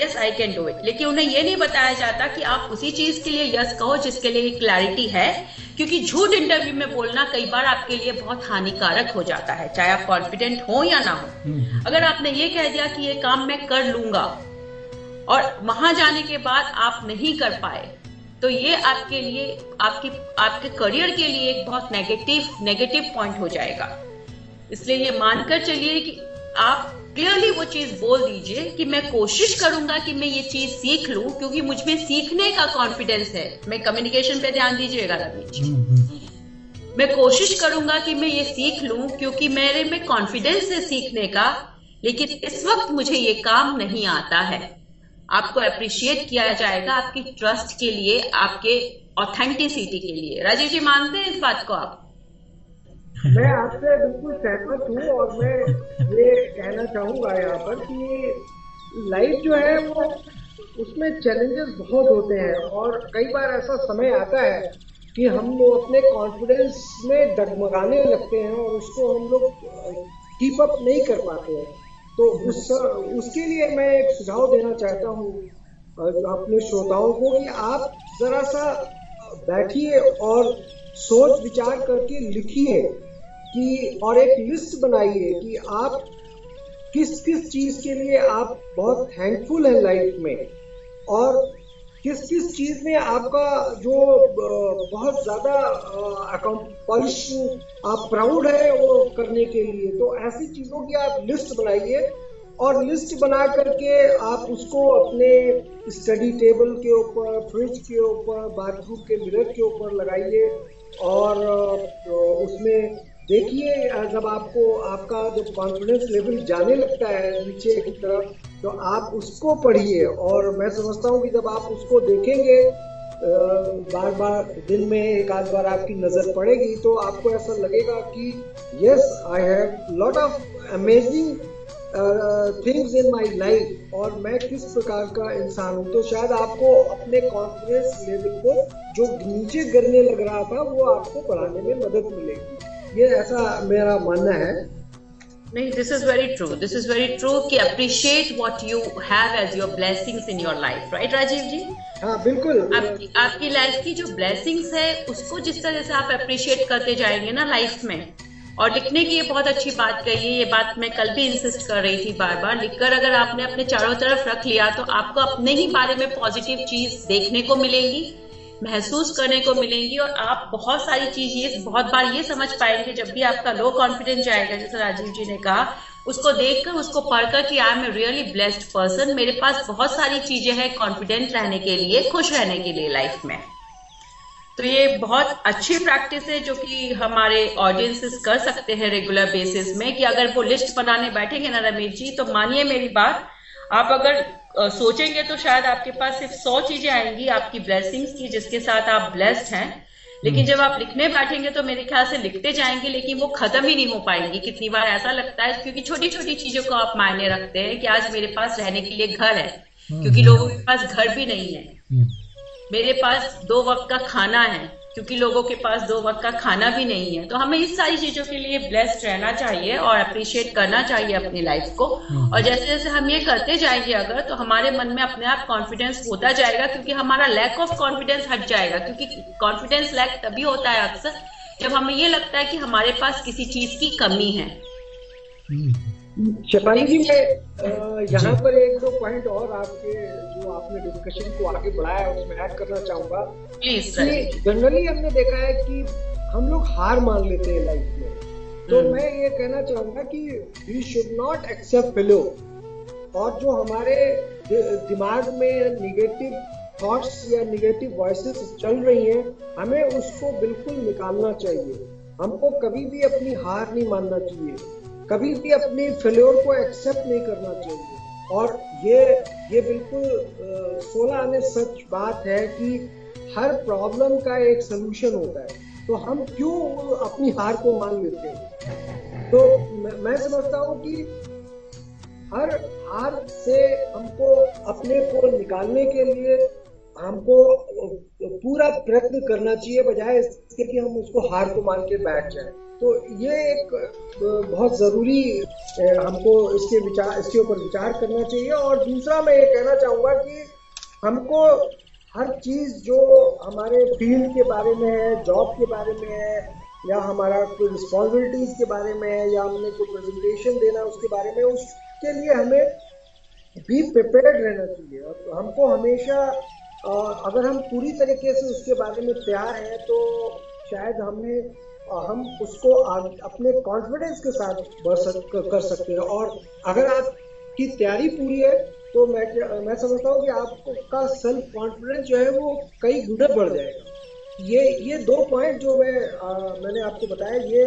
[SPEAKER 3] Yes I can do it लेकिन उन्हें ये नहीं बताया जाता कि आप उसी चीज़ के लिए यस कहो जिसके लिए क्लैरिटी है क्योंकि झूठ इंटरव्यू में बोलना कई बार आपके लिए बहुत हानिकारक हो जाता है चाहे आप कॉन्फिडेंट हो या ना हो।
[SPEAKER 2] हम्म,
[SPEAKER 3] अगर आपने ये कह दिया कि ये काम मैं कर लूँगा और वहाँ जाने के बाद आप नहीं कर पाए तो ये आपके लिए आपकी आपके करियर के लिए एक बहुत नेगेटिव नेगेटिव पॉइंट हो जाएगा। इसलिए ये मानकर चलिए कि आप क्लियरली वो चीज़ बोल दीजिए कि मैं कोशिश करूँगा कि मैं ये चीज़ सीख लूँ क्योंकि मुझमें सीखने का कॉन्फिडेंस है। मैं कम्युनिकेशन पे ध्यान दीजिएगा रवि जी।
[SPEAKER 2] हम्म, हम्म,
[SPEAKER 3] मैं कोशिश करूँगा कि मैं ये सीख लूँ क्योंकि मेरे में कॉन्फिडेंस है सीखने का लेकिन इस वक्त मुझे ये काम नहीं आता है। आपको अप्रिशिएट किया जाएगा आपकी ट्रस्ट के लिए आपके ऑथेंटिसिटी के लिए। राजीव जी मानते हैं इस बात को आप?
[SPEAKER 4] मैं आपसे बिल्कुल सहमत हूँ और मैं ये कहना चाहूँगा यहाँ पर कि लाइफ जो है वो उसमें चैलेंजेस बहुत होते हैं और कई बार ऐसा समय आता है कि हम लोग अपने कॉन्फिडेंस में डगमगाने लगते हैं और उसको हम लोग कीप अप नहीं कर पाते हैं। तो उस उसके लिए मैं एक सुझाव देना चाहता हूँ अपने श्रोताओं को कि आप जरा सा बैठिए और सोच विचार करके लिखिए। कि और एक लिस्ट बनाइए कि आप किस किस चीज़ के लिए आप बहुत थैंकफुल है लाइफ में और किस किस चीज़ में आपका जो बहुत ज़्यादा अकम्पलिश आप प्राउड है वो करने के लिए। तो ऐसी चीज़ों की आप लिस्ट बनाइए और लिस्ट बना करके आप उसको अपने स्टडी टेबल के ऊपर फ्रिज के ऊपर बाथरूम के मिरर के ऊपर लगाइए और उसमें देखिए जब आपको आपका जब कॉन्फिडेंस लेवल जाने लगता है नीचे की तरफ़ तो आप उसको पढ़िए। और मैं समझता हूँ कि जब आप उसको देखेंगे बार बार दिन में एक आध बार आपकी नज़र पड़ेगी तो आपको ऐसा लगेगा कि yes I have lot of amazing things in my life और मैं किस प्रकार का इंसान हूँ? तो शायद आपको अपने कॉन्फिडेंस लेवल को, जो नीचे गिरने लग रहा था, वो आपको बढ़ाने में मदद मिलेगी। ये ऐसा मेरा मानना है।
[SPEAKER 3] नहीं this is very true this is very true कि appreciate what you have as your blessings in your life right Rajeev ji
[SPEAKER 4] हाँ बिल्कुल।
[SPEAKER 3] आपकी आपकी लाइफ की जो ब्लेसिंग्स है उसको जिस तरह से आप अप्रिशिएट करते जाएँगे ना लाइफ में। और लिखने की ये बहुत अच्छी बात कही है ये बात मैं कल भी इंसिस्ट कर रही थी बार बार लिखकर अगर आपने अपने चारों तरफ़ रख लिया तो आपको अपने ही बारे में पॉजिटिव चीज़ देखने को मिलेगी। महसूस करने को मिलेंगी और आप बहुत सारी चीज़ ये, बहुत बार ये समझ पाएँगे जब भी आपका लो कॉन्फिडेंस जाएगा, जैसे राजीव जी ने कहा, उसको देखकर, उसको पढ़कर कि I am a really blessed person मेरे पास बहुत सारी चीज़ें हैं कॉन्फिडेंट रहने के लिए, खुश रहने के लिए लाइफ में। तो ये बहुत अच्छी प्रैक्टिस है जो कि हमारे ऑडियंसेस कर सकते हैं रेगुलर बेसिस में कि अगर वो लिस्ट बनाने बैठेंगे ना रमेश जी तो मानिए मेरी बात आप अगर सोचेंगे तो शायद आपके पास सिर्फ़ सौ चीज़ें आएँगी आपकी ब्लेसिंग्स की जिसके साथ आप ब्लेस्ड हैं लेकिन हम्म। जब आप लिखने बैठेंगे तो मेरे ख्याल से लिखते जाएँगे लेकिन वो खत्म ही नहीं हो पाएँगी कितनी बार ऐसा लगता है क्योंकि छोटी छोटी चीज़ों को आप मायने रखते हैं कि आज मेरे पास रहने के लिए घर है हम्म। क्योंकि लोगों के पास घर भी नहीं है हम्म। मेरे पास दो वक्त का खाना है क्योंकि लोगों के पास दो वक्त का खाना भी नहीं है। तो हमें इस सारी चीज़ों के लिए ब्लेस्ड रहना चाहिए और अप्रिशिएट करना चाहिए अपनी लाइफ को। हम्म। और जैसे जैसे हम ये करते जाएँगे अगर तो हमारे मन में अपने आप कॉन्फिडेंस होता जाएगा क्योंकि हमारा लैक ऑफ़ कॉन्फिडेंस हट जाएगा। क्योंकि कॉन्फिडेंस लैक तभी होता है अक्सर जब हमें ये लगता है कि हमारे पास किसी चीज़ की कमी है।
[SPEAKER 4] हम्म। जी मैं यहाँ पर एक दो पॉइंट और आपके जो आपने डिस्कशन को आगे बढ़ाया उसमें ऐड करना चाहूँगा। जनरली हमने देखा है कि हम लोग हार मान लेते हैं लाइफ में। तो hmm. मैं ये कहना चाहूँगा कि we should not accept failure और जो हमारे दिमाग में निगेटिव थॉट्स या निगेटिव वॉइसेस चल रही हैं हमें उसको बिल्कुल निकालना चाहिए। हमको कभी भी अपनी हार नहीं मानना चाहिए। कभी भी अपनी फेल्योर को एक्सेप्ट नहीं करना चाहिए। और ये ये बिल्कुल सोलह आने सच बात है कि हर प्रॉब्लम का एक सोल्यूशन होता है। तो हम क्यों अपनी हार को मान लेते हैं? तो मैं समझता हूँ कि हर हार से हमको अपने को निकालने के लिए हमको पूरा प्रयत्न करना चाहिए, बजाय इसके कि हम उसको हार को मान के बैठ जाए। तो ये एक बहुत ज़रूरी हमको इसके विचार, इसके ऊपर विचार करना चाहिए। और दूसरा मैं ये कहना चाहूँगा कि हमको हर चीज़ जो हमारे फ़ील्ड के बारे में है, जॉब के बारे में है, या हमारा कोई रिस्पॉन्सिबिलिटीज़ के बारे में है, या हमने कोई प्रेजेंटेशन देना उसके बारे में, उसके लिए हमें भी प्रिपेयर्ड रहना चाहिए। और हमको हमेशा अगर हम पूरी तरीके से उसके बारे में तैयार हैं तो शायद हमें हम उसको अपने कॉन्फिडेंस के साथ बढ़ सक, कर सकते हैं। और अगर आपकी तैयारी पूरी है तो मैं मैं समझता हूँ कि आपका सेल्फ कॉन्फिडेंस जो है वो कई गुना बढ़ जाएगा। ये ये दो पॉइंट जो मैं आ, मैंने आपको बताया ये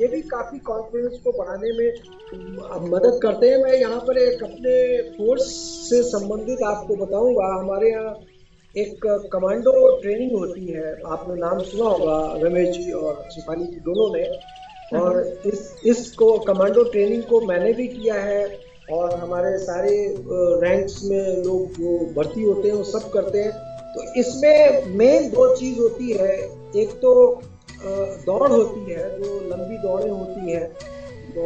[SPEAKER 4] ये भी काफ़ी कॉन्फिडेंस को बढ़ाने में मदद करते हैं। मैं यहाँ पर एक अपने फोर्स से संबंधित आपको बताऊँगा। हमारे यहाँ एक कमांडो ट्रेनिंग होती है। आपने नाम सुना होगा, रमेश जी और शिफाली जी दोनों ने। और इस इसको कमांडो ट्रेनिंग को मैंने भी किया है और हमारे सारे रैंक्स में लोग जो भर्ती होते हैं, वो सब करते हैं। तो इसमें मेन दो चीज़ होती है। एक तो दौड़ होती है, जो लंबी दौड़ें होती हैं। तो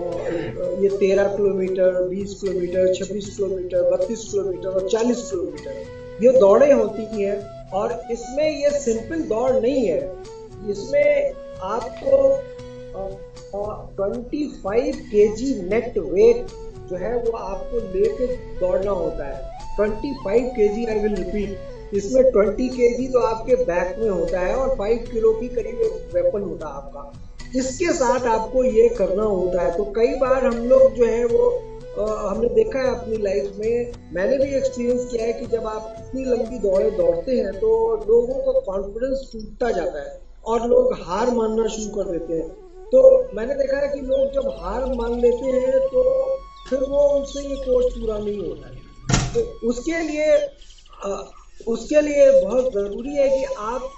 [SPEAKER 4] ये तेरह किलोमीटर, बीस किलोमीटर, छब्बीस किलोमीटर, बत्तीस किलोमीटर और चालीस किलोमीटर। ये दौड़े होती हैं और इसमें ये सिंपल दौड़ नहीं है। इसमें आपको ट्वेंटी फाइव के जी नेट वेट जो है वो आपको लेके दौड़ना होता है। Twenty five K G I will repeat इसमें ट्वेंटी के जी तो आपके बैक में होता है और फाइव किलो की करीब वेपन होता है आपका। इसके साथ आपको ये करना होता है। तो कई बार हम लोग जो है वो हमने देखा है अपनी लाइफ में। मैंने भी एक्सपीरियंस किया है कि जब आप इतनी लंबी दौड़े दौड़ते हैं तो लोगों का कॉन्फिडेंस टूटता जाता है और लोग हार मानना शुरू कर देते हैं। तो मैंने देखा है कि लोग जब हार मान लेते हैं तो फिर वो उनसे ये कोर्स पूरा नहीं होता है। तो उसके लिए उसके लिए बहुत ज़रूरी है कि आप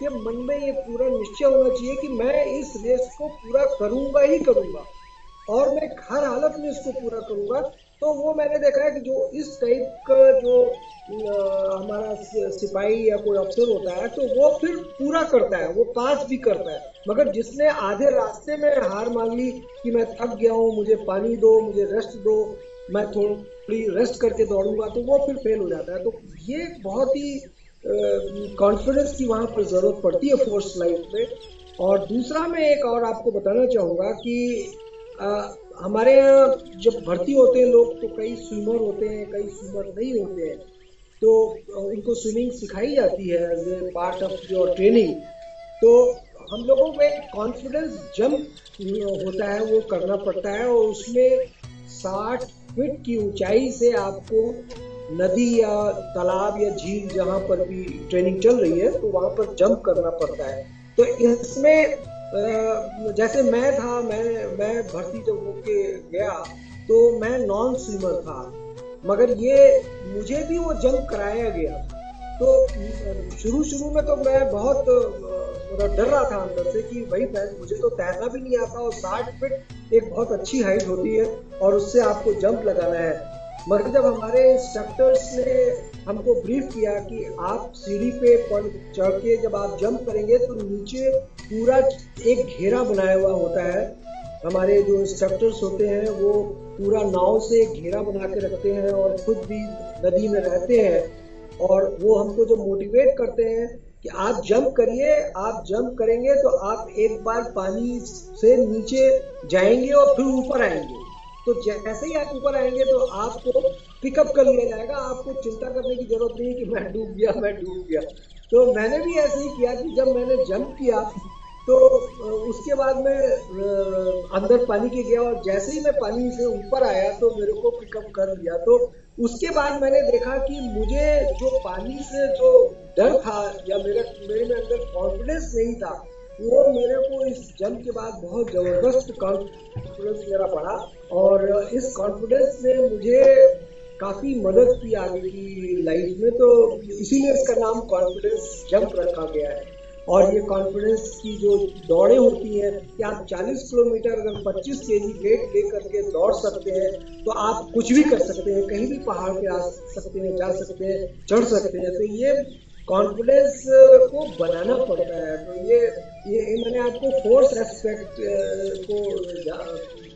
[SPEAKER 4] के मन में ये पूरा निश्चय होना चाहिए कि मैं इस रेस को पूरा करूँगा ही करूँगा। और मैं हर हालत में इसको पूरा करूँगा। तो वो मैंने देखा है कि जो इस टाइप का जो हमारा सिपाही या कोई अफसर होता है तो वो फिर पूरा करता है, वो पास भी करता है। मगर जिसने आधे रास्ते में हार मान ली कि मैं थक गया हूँ, मुझे पानी दो, मुझे रेस्ट दो, मैं थोड़ी रेस्ट करके दौड़ूँगा तो वो फिर फेल हो जाता है। तो ये बहुत ही कॉन्फिडेंस की वहाँ पर ज़रूरत पड़ती है फोर्स लाइफ में और दूसरा मैं एक और आपको बताना चाहूँगा कि आ, हमारे यहाँ जब भर्ती होते हैं लोग तो कई स्विमर होते हैं कई स्विमर नहीं होते हैं। तो उनको स्विमिंग सिखाई जाती है as a part of your training तो हम लोगों में कॉन्फिडेंस जंप होता है वो करना पड़ता है और उसमें साठ फीट की ऊंचाई से आपको नदी या तालाब या झील जहाँ पर भी ट्रेनिंग चल रही है तो वहाँ पर जंप करना पड़ता है। तो इसमें जैसे मैं था, मैं मैं भर्ती जब होके गया तो मैं नॉन स्विमर था। मगर ये मुझे भी वो जंप कराया गया तो शुरू शुरू में तो मैं बहुत डर रहा था अंदर से कि भाई, मैं, मुझे तो तैरना भी नहीं आता और साठ फिट एक बहुत अच्छी हाइट होती है और उससे आपको जंप लगाना है। मगर जब हमारे इंस्ट्रक्टर्स ने हमको ब्रीफ किया कि आप सीढ़ी पे चढ़ के जब आप जंप करेंगे तो नीचे पूरा एक घेरा बनाया हुआ होता है। हमारे जो इंस्ट्रक्टर्स होते हैं, वो पूरा नाव से घेरा बना के रखते हैं और खुद भी नदी में रहते हैं। और वो हमको जो मोटिवेट करते हैं कि आप जंप करिए, आप जंप करेंगे तो आप एक बार पानी से नीचे जाएँगे और फिर ऊपर आएँगे। तो जैसे ही आप ऊपर आएँगे तो आपको पिकअप कर लिया जाएगा। आपको चिंता करने की ज़रूरत नहीं कि मैं डूब गया, मैं डूब गया। तो मैंने भी ऐसे ही किया कि जब मैंने जंप किया तो उसके बाद में अंदर पानी के गया और जैसे ही मैं पानी से ऊपर आया तो मेरे को पिकअप कर लिया तो उसके बाद मैंने देखा कि मुझे जो पानी से जो डर था या मेरे मेरे में अंदर कॉन्फिडेंस नहीं था, वो मेरे को इस जंग के बाद बहुत ज़बरदस्त कॉन्फिडेंस मेरा पड़ा। और इस कॉन्फिडेंस ने मुझे काफ़ी मदद की आगे की लाइफ में तो इसीलिए इसका नाम कॉन्फिडेंस जंप रखा गया है। और ये कॉन्फिडेंस की जो दौड़े होती हैं, कि आप 40 किलोमीटर अगर 25 के जी वेट ले करके दौड़ सकते हैं तो आप कुछ भी कर सकते हैं, कहीं भी पहाड़ पे आ सकते हैं, जा सकते हैं, चढ़ सकते हैं। तो ये कॉन्फिडेंस को बनाना पड़ता है। तो ये ये मैंने आपको फोर्स एस्पेक्ट को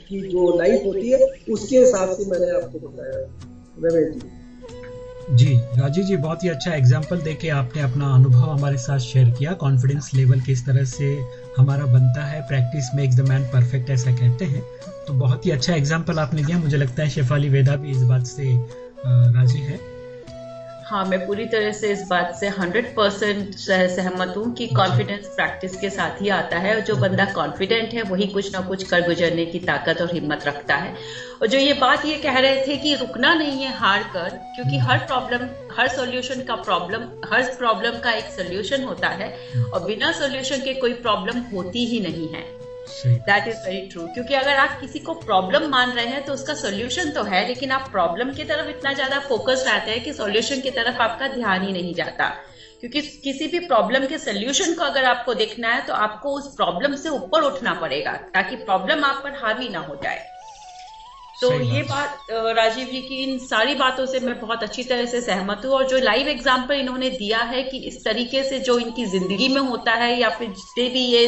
[SPEAKER 4] की जो लाइफ होती है, उसके हिसाब से मैंने आपको बताया। जी
[SPEAKER 2] राजीव जी, बहुत ही अच्छा एग्ज़ाम्पल देके आपने अपना अनुभव हमारे साथ शेयर किया। कॉन्फिडेंस लेवल किस तरह से हमारा बनता है practice makes the man perfect ऐसा कहते हैं। तो बहुत ही अच्छा एग्ज़ाम्पल आपने दिया। मुझे लगता है शेफाली वेदा भी इस बात से राज़ी है।
[SPEAKER 3] हाँ मैं पूरी तरह से इस बात से हंड्रेड परसेंट सहमत हूँ कि कॉन्फिडेंस प्रैक्टिस के साथ ही आता है और जो बंदा कॉन्फिडेंट है, वही कुछ ना कुछ कर गुजरने की ताकत और हिम्मत रखता है। और जो ये बात ये कह रहे थे कि रुकना नहीं है हार कर, क्योंकि हर प्रॉब्लम हर सॉल्यूशन का प्रॉब्लम हर प्रॉब्लम का एक सोल्यूशन होता है और बिना सोल्यूशन के कोई प्रॉब्लम होती ही नहीं है। दैट इज़ वेरी ट्रू क्योंकि अगर आप किसी को प्रॉब्लम मान रहे हैं तो उसका सोल्यूशन तो है लेकिन आप प्रॉब्लम की तरफ़ इतना ज़्यादा फोकस रहते हैं कि सोल्यूशन की तरफ़ आपका ध्यान ही नहीं जाता। क्योंकि किसी भी प्रॉब्लम के सोल्यूशन को अगर आपको देखना है तो आपको उस प्रॉब्लम से ऊपर उठना पड़ेगा ताकि प्रॉब्लम आप पर हावी ना हो जाए। तो ये बात। राजीव जी की इन सारी बातों से मैं बहुत अच्छी तरह से सहमत हूँ और जो लाइव एग्ज़ाम्पल इन्होंने दिया है कि इस तरीके से जो इनकी ज़िंदगी में होता है या फिर जितने भी ये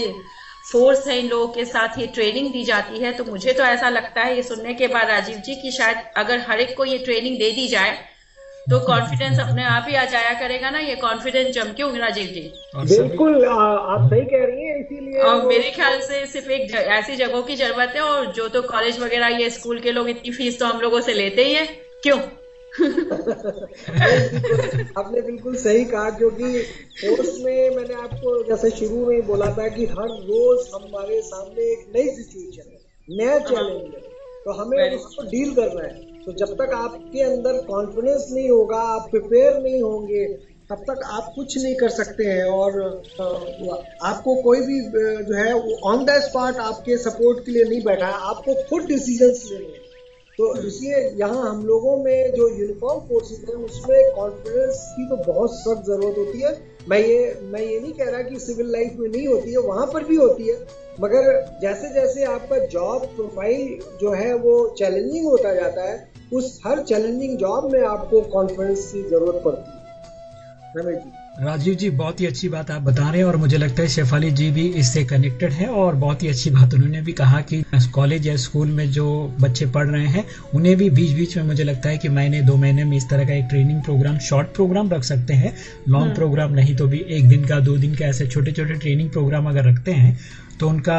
[SPEAKER 3] फोर्स है इन लोगों के साथ ये ट्रेनिंग दी जाती है तो मुझे तो ऐसा लगता है ये सुनने के बाद राजीव जी की शायद अगर हर एक को ये ट्रेनिंग दे दी जाए तो कॉन्फिडेंस अपने आप ही आ जाया करेगा ना ये कॉन्फिडेंस जम के होगी राजीव जी।
[SPEAKER 4] बिल्कुल आप सही कह रही हैं इसीलिए
[SPEAKER 3] और मेरे ख्याल से सिर्फ़ एक ऐसी जगहों की ज़रूरत है और जो तो कॉलेज वगैरह ये स्कूल के लोग इतनी फ़ीस तो हम लोगों से लेते ही है। क्यों?
[SPEAKER 4] आपने बिल्कुल सही कहा क्योंकि कोर्स में मैंने आपको जैसे शुरू में ही बोला था कि हर रोज हमारे सामने एक नई सिचुएशन है नया चैलेंज है। तो हमें उसको डील करना है। तो जब तक आपके अंदर कॉन्फिडेंस नहीं होगा आप प्रिपेयर नहीं होंगे तब तक आप कुछ नहीं कर सकते हैं। और आपको कोई भी जो है ऑन द स्पॉट आपके सपोर्ट के लिए नहीं बैठा है। आपको खुद डिसीजंस लेने हैं। तो इसलिए यहाँ हम लोगों में जो यूनिफॉर्म फोर्सेस है, उसमें कॉन्फिडेंस की तो बहुत सख्त ज़रूरत होती है। मैं ये मैं ये नहीं कह रहा कि सिविल लाइफ में नहीं होती है, वहाँ पर भी होती है। मगर जैसे जैसे आपका जॉब प्रोफ़ाइल जो है, वो चैलेंजिंग होता जाता है, उस हर चैलेंजिंग जॉब में आपको कॉन्फिडेंस की ज़रूरत पड़ती है। रमेश जी।
[SPEAKER 2] राजीव जी बहुत ही अच्छी बात आप बता रहे हैं और मुझे लगता है शेफाली जी भी इससे कनेक्टेड है और बहुत ही अच्छी बात उन्होंने भी कहा कि कॉलेज या स्कूल में जो बच्चे पढ़ रहे हैं उन्हें भी बीच बीच में मुझे लगता है कि महीने दो महीने में इस तरह का एक ट्रेनिंग प्रोग्राम शॉर्ट प्रोग्राम रख सकते हैं। लॉन्ग प्रोग्राम नहीं तो भी एक दिन का दो दिन का ऐसे छोटे छोटे ट्रेनिंग प्रोग्राम अगर रखते हैं तो उनका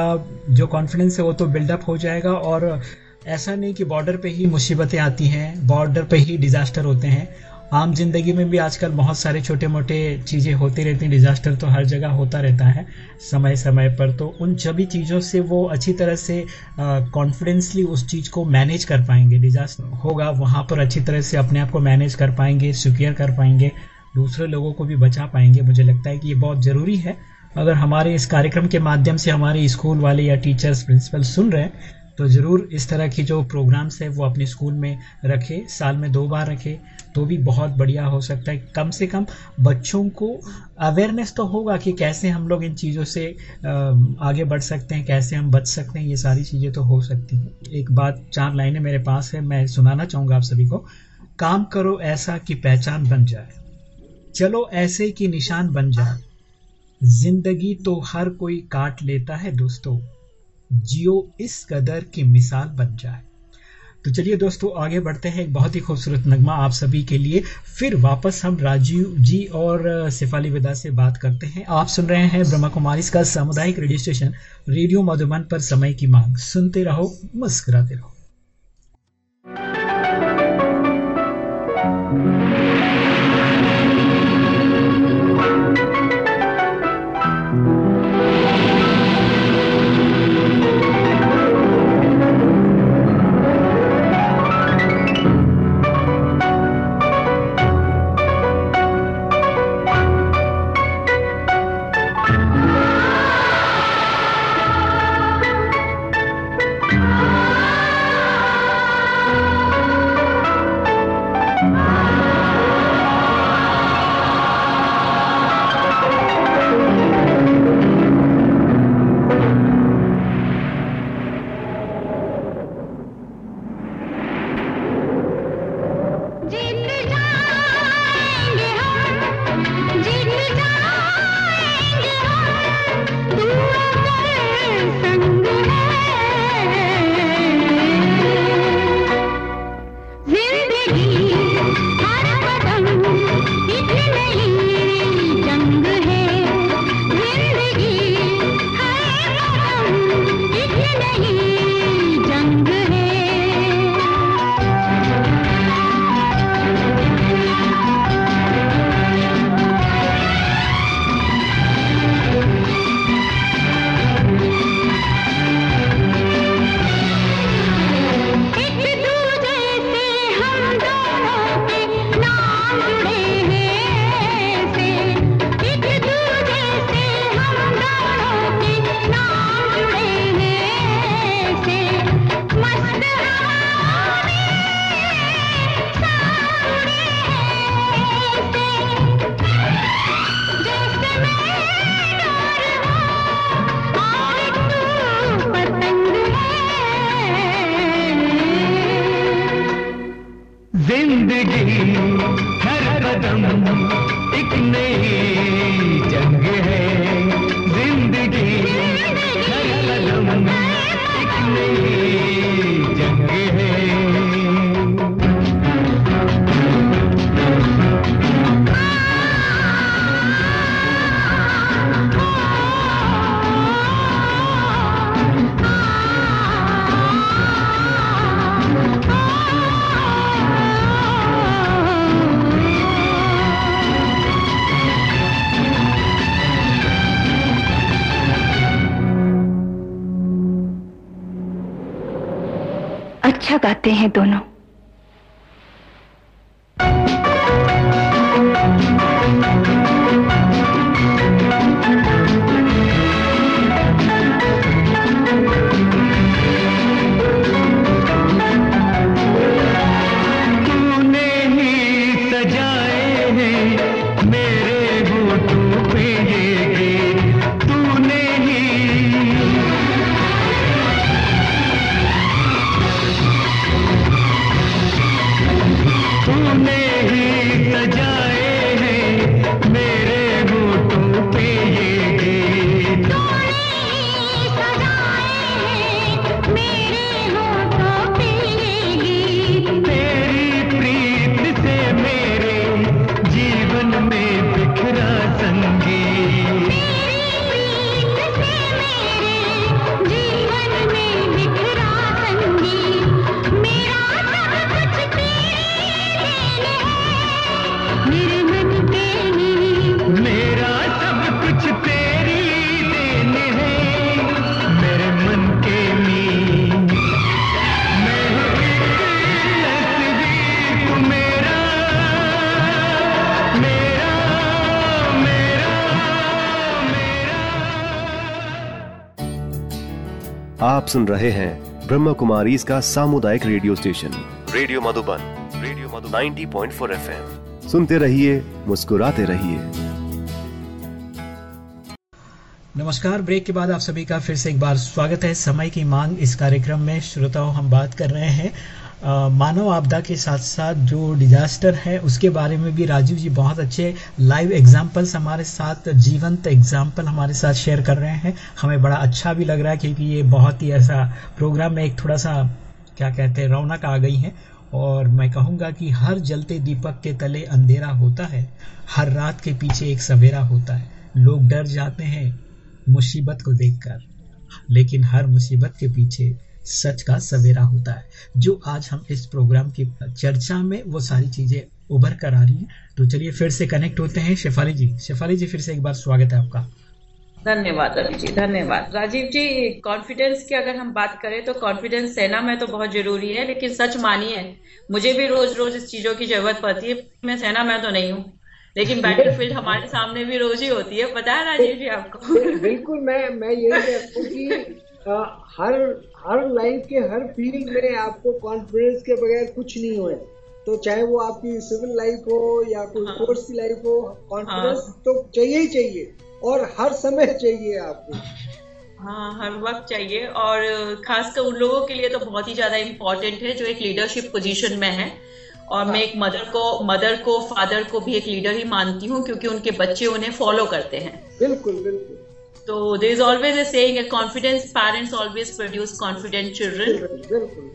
[SPEAKER 2] जो कॉन्फिडेंस है वो तो बिल्डअप हो जाएगा और ऐसा नहीं कि बॉर्डर पे ही मुसीबतें आती हैं बॉर्डर पे ही डिजास्टर होते हैं। आम ज़िंदगी में भी आजकल बहुत सारे छोटे मोटे चीज़ें होती रहती हैं। डिजास्टर तो हर जगह होता रहता है समय समय पर। तो उन सभी चीज़ों से वो अच्छी तरह से कॉन्फिडेंसली उस चीज़ को मैनेज कर पाएँगे। डिजास्टर होगा, वहाँ पर अच्छी तरह से अपने आप को मैनेज कर पाएँगे सिक्योर कर पाएँगे, दूसरे लोगों को भी बचा पाएँगे। मुझे लगता है कि ये बहुत ज़रूरी है। अगर हमारे इस कार्यक्रम के माध्यम से हमारे स्कूल वाले या टीचर्स प्रिंसिपल सुन रहे हैं तो ज़रूर इस तरह की जो प्रोग्राम्स है, वो अपने स्कूल में रखे, साल में दो बार रखे तो भी बहुत बढ़िया हो सकता है। कम से कम बच्चों को अवेयरनेस तो होगा कि कैसे हम लोग इन चीज़ों से आगे बढ़ सकते हैं, कैसे हम बच सकते हैं, ये सारी चीज़ें तो हो सकती हैं। एक बात, चार लाइनें मेरे पास है, मैं सुनाना चाहूँगा आप सभी को। काम करो ऐसा कि पहचान बन जाए। चलो ऐसे कि निशान बन जाए। ज़िंदगी तो हर कोई काट लेता है, दोस्तों। जियो इस कदर की मिसाल बन जाए। तो चलिए दोस्तों, आगे बढ़ते हैं एक बहुत ही खूबसूरत नगमा आप सभी के लिए। फिर वापस हम राजीव जी और सिफाली विदा से बात करते हैं। आप सुन रहे हैं ब्रह्मा कुमारी का सामुदायिक रेडियो स्टेशन, रेडियो मधुबन पर समय की मांग। सुनते रहो, मुस्कुराते रहो।
[SPEAKER 5] गाते हैं दोनों।
[SPEAKER 1] आप सुन रहे हैं ब्रह्म कुमारी इसका सामुदायिक radio station. Radio Madhuban radio Madhu 90.4 point सुनते रहिए मुस्कुराते रहिए।
[SPEAKER 2] नमस्कार ब्रेक के बाद आप सभी का फिर से एक बार स्वागत है। समय की मांग इस कार्यक्रम में श्रोताओं हम बात कर रहे हैं। मानव आपदा के साथ साथ जो डिजास्टर है, उसके बारे में भी राजीव जी बहुत अच्छे लाइव एग्जाम्पल्स हमारे साथ, जीवंत एग्ज़ाम्पल हमारे साथ शेयर कर रहे हैं। हमें बड़ा अच्छा भी लग रहा है क्योंकि ये बहुत ही ऐसा प्रोग्राम में एक थोड़ा सा, क्या कहते हैं, रौनक आ गई है। और मैं कहूँगा कि हर जलते दीपक के तले अंधेरा होता है, हर रात के पीछे एक सवेरा होता है। लोग डर जाते हैं मुसीबत को देखकर, लेकिन हर मुसीबत के पीछे सच का सवेरा होता है। जो आज हम इस प्रोग्राम की चर्चा में वो सारी चीज़ें उभर कर आ रही हैं। तो चलिए फिर से कनेक्ट होते हैं शेफाली जी। शेफाली जी फिर से एक बार स्वागत है आपका।
[SPEAKER 3] धन्यवाद रवि जी धन्यवाद। राजीव जी कॉन्फिडेंस की अगर हम बात करें तो कॉन्फिडेंस सेना में तो बहुत ज़रूरी है लेकिन सच मानिए मुझे भी रोज रोज इस चीज़ों की ज़रूरत पड़ती है। मैं सेना में तो नहीं हूँ लेकिन बैटलफील्ड हमारे सामने भी रोज ही होती है। पता है राजीव जी आपको?
[SPEAKER 4] बिल्कुल मैं मैं यही कि अ, हर हर लाइफ के हर फ़ील्ड में आपको कॉन्फिडेंस के बगैर कुछ नहीं हो। तो चाहे वो आपकी सिविल लाइफ हो या कोई
[SPEAKER 3] हाँ।
[SPEAKER 4] कोर्स की लाइफ हो कॉन्फिडेंस तो चाहिए ही चाहिए और हर समय चाहिए आपको।
[SPEAKER 3] हाँ हर वक्त चाहिए और खासकर उन लोगों के लिए तो बहुत ही ज़्यादा इम्पोर्टेंट है जो एक लीडरशिप पोजीशन में है। और मैं एक मदर को मदर को फादर को भी एक लीडर ही मानती हूँ क्योंकि उनके बच्चे उन्हें फॉलो करते हैं।
[SPEAKER 4] बिल्कुल बिल्कुल।
[SPEAKER 3] तो there is always a saying confidence parents always produce confident children
[SPEAKER 4] बिल्कुल।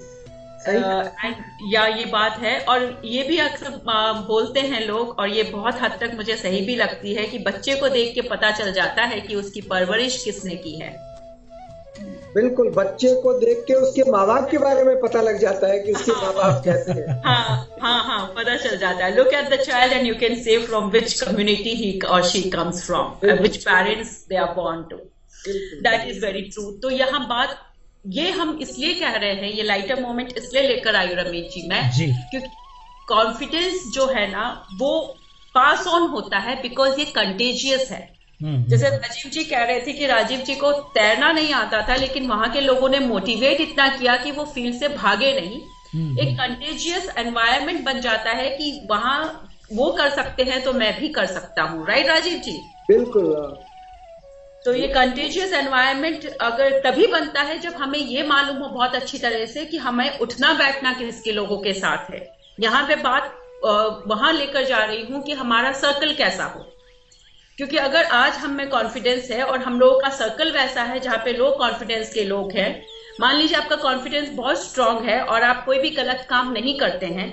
[SPEAKER 3] या ये बात है और ये भी अक्सर बोलते हैं लोग और ये बहुत हद तक मुझे सही भी लगती है कि बच्चे को देख के पता चल जाता है कि उसकी परवरिश किसने की है।
[SPEAKER 4] बिल्कुल बच्चे को देख के उसके माँ बाप के बारे में पता लग जाता है कि उसके माँ बाप कैसे हैं।
[SPEAKER 3] हाँ हाँ हाँ पता चल जाता है। Look at the child and you can say from which community he और she comes from which parents they are born to that is very true तो यहाँ बात ये हम इसलिए कह रहे हैं ये लाइटर मोमेंट इसलिए लेकर आई रमेश जी मैं
[SPEAKER 2] जी।
[SPEAKER 3] क्योंकि कॉन्फिडेंस जो है ना वो पास ऑन होता है बिकॉज़ ये कंटेजियस है। जैसे राजीव जी कह रहे थे कि राजीव जी को तैरना नहीं आता था लेकिन वहाँ के लोगों ने मोटिवेट इतना किया कि वो फ़ील्ड से भागे नहीं।
[SPEAKER 2] हम्म,
[SPEAKER 3] एक कंटेजियस एनवायरमेंट बन जाता है कि वहाँ वो कर सकते हैं तो मैं भी कर सकता हूँ। राइट राजीव जी?
[SPEAKER 4] बिल्कुल हाँ।
[SPEAKER 3] तो ये कंटेजियस एनवायरमेंट अगर तभी बनता है जब हमें ये मालूम हो बहुत अच्छी तरह से कि हमें उठना बैठना किसके लोगों के साथ है। यहाँ पे बात वहाँ लेकर जा रही हूँ कि हमारा सर्कल कैसा हो। क्योंकि अगर आज हम में कॉन्फिडेंस है और हम लोगों का सर्कल वैसा है जहाँ पे लो कॉन्फिडेंस के लोग हैं, मान लीजिए आपका कॉन्फिडेंस बहुत स्ट्रांग है और आप कोई भी गलत काम नहीं करते हैं,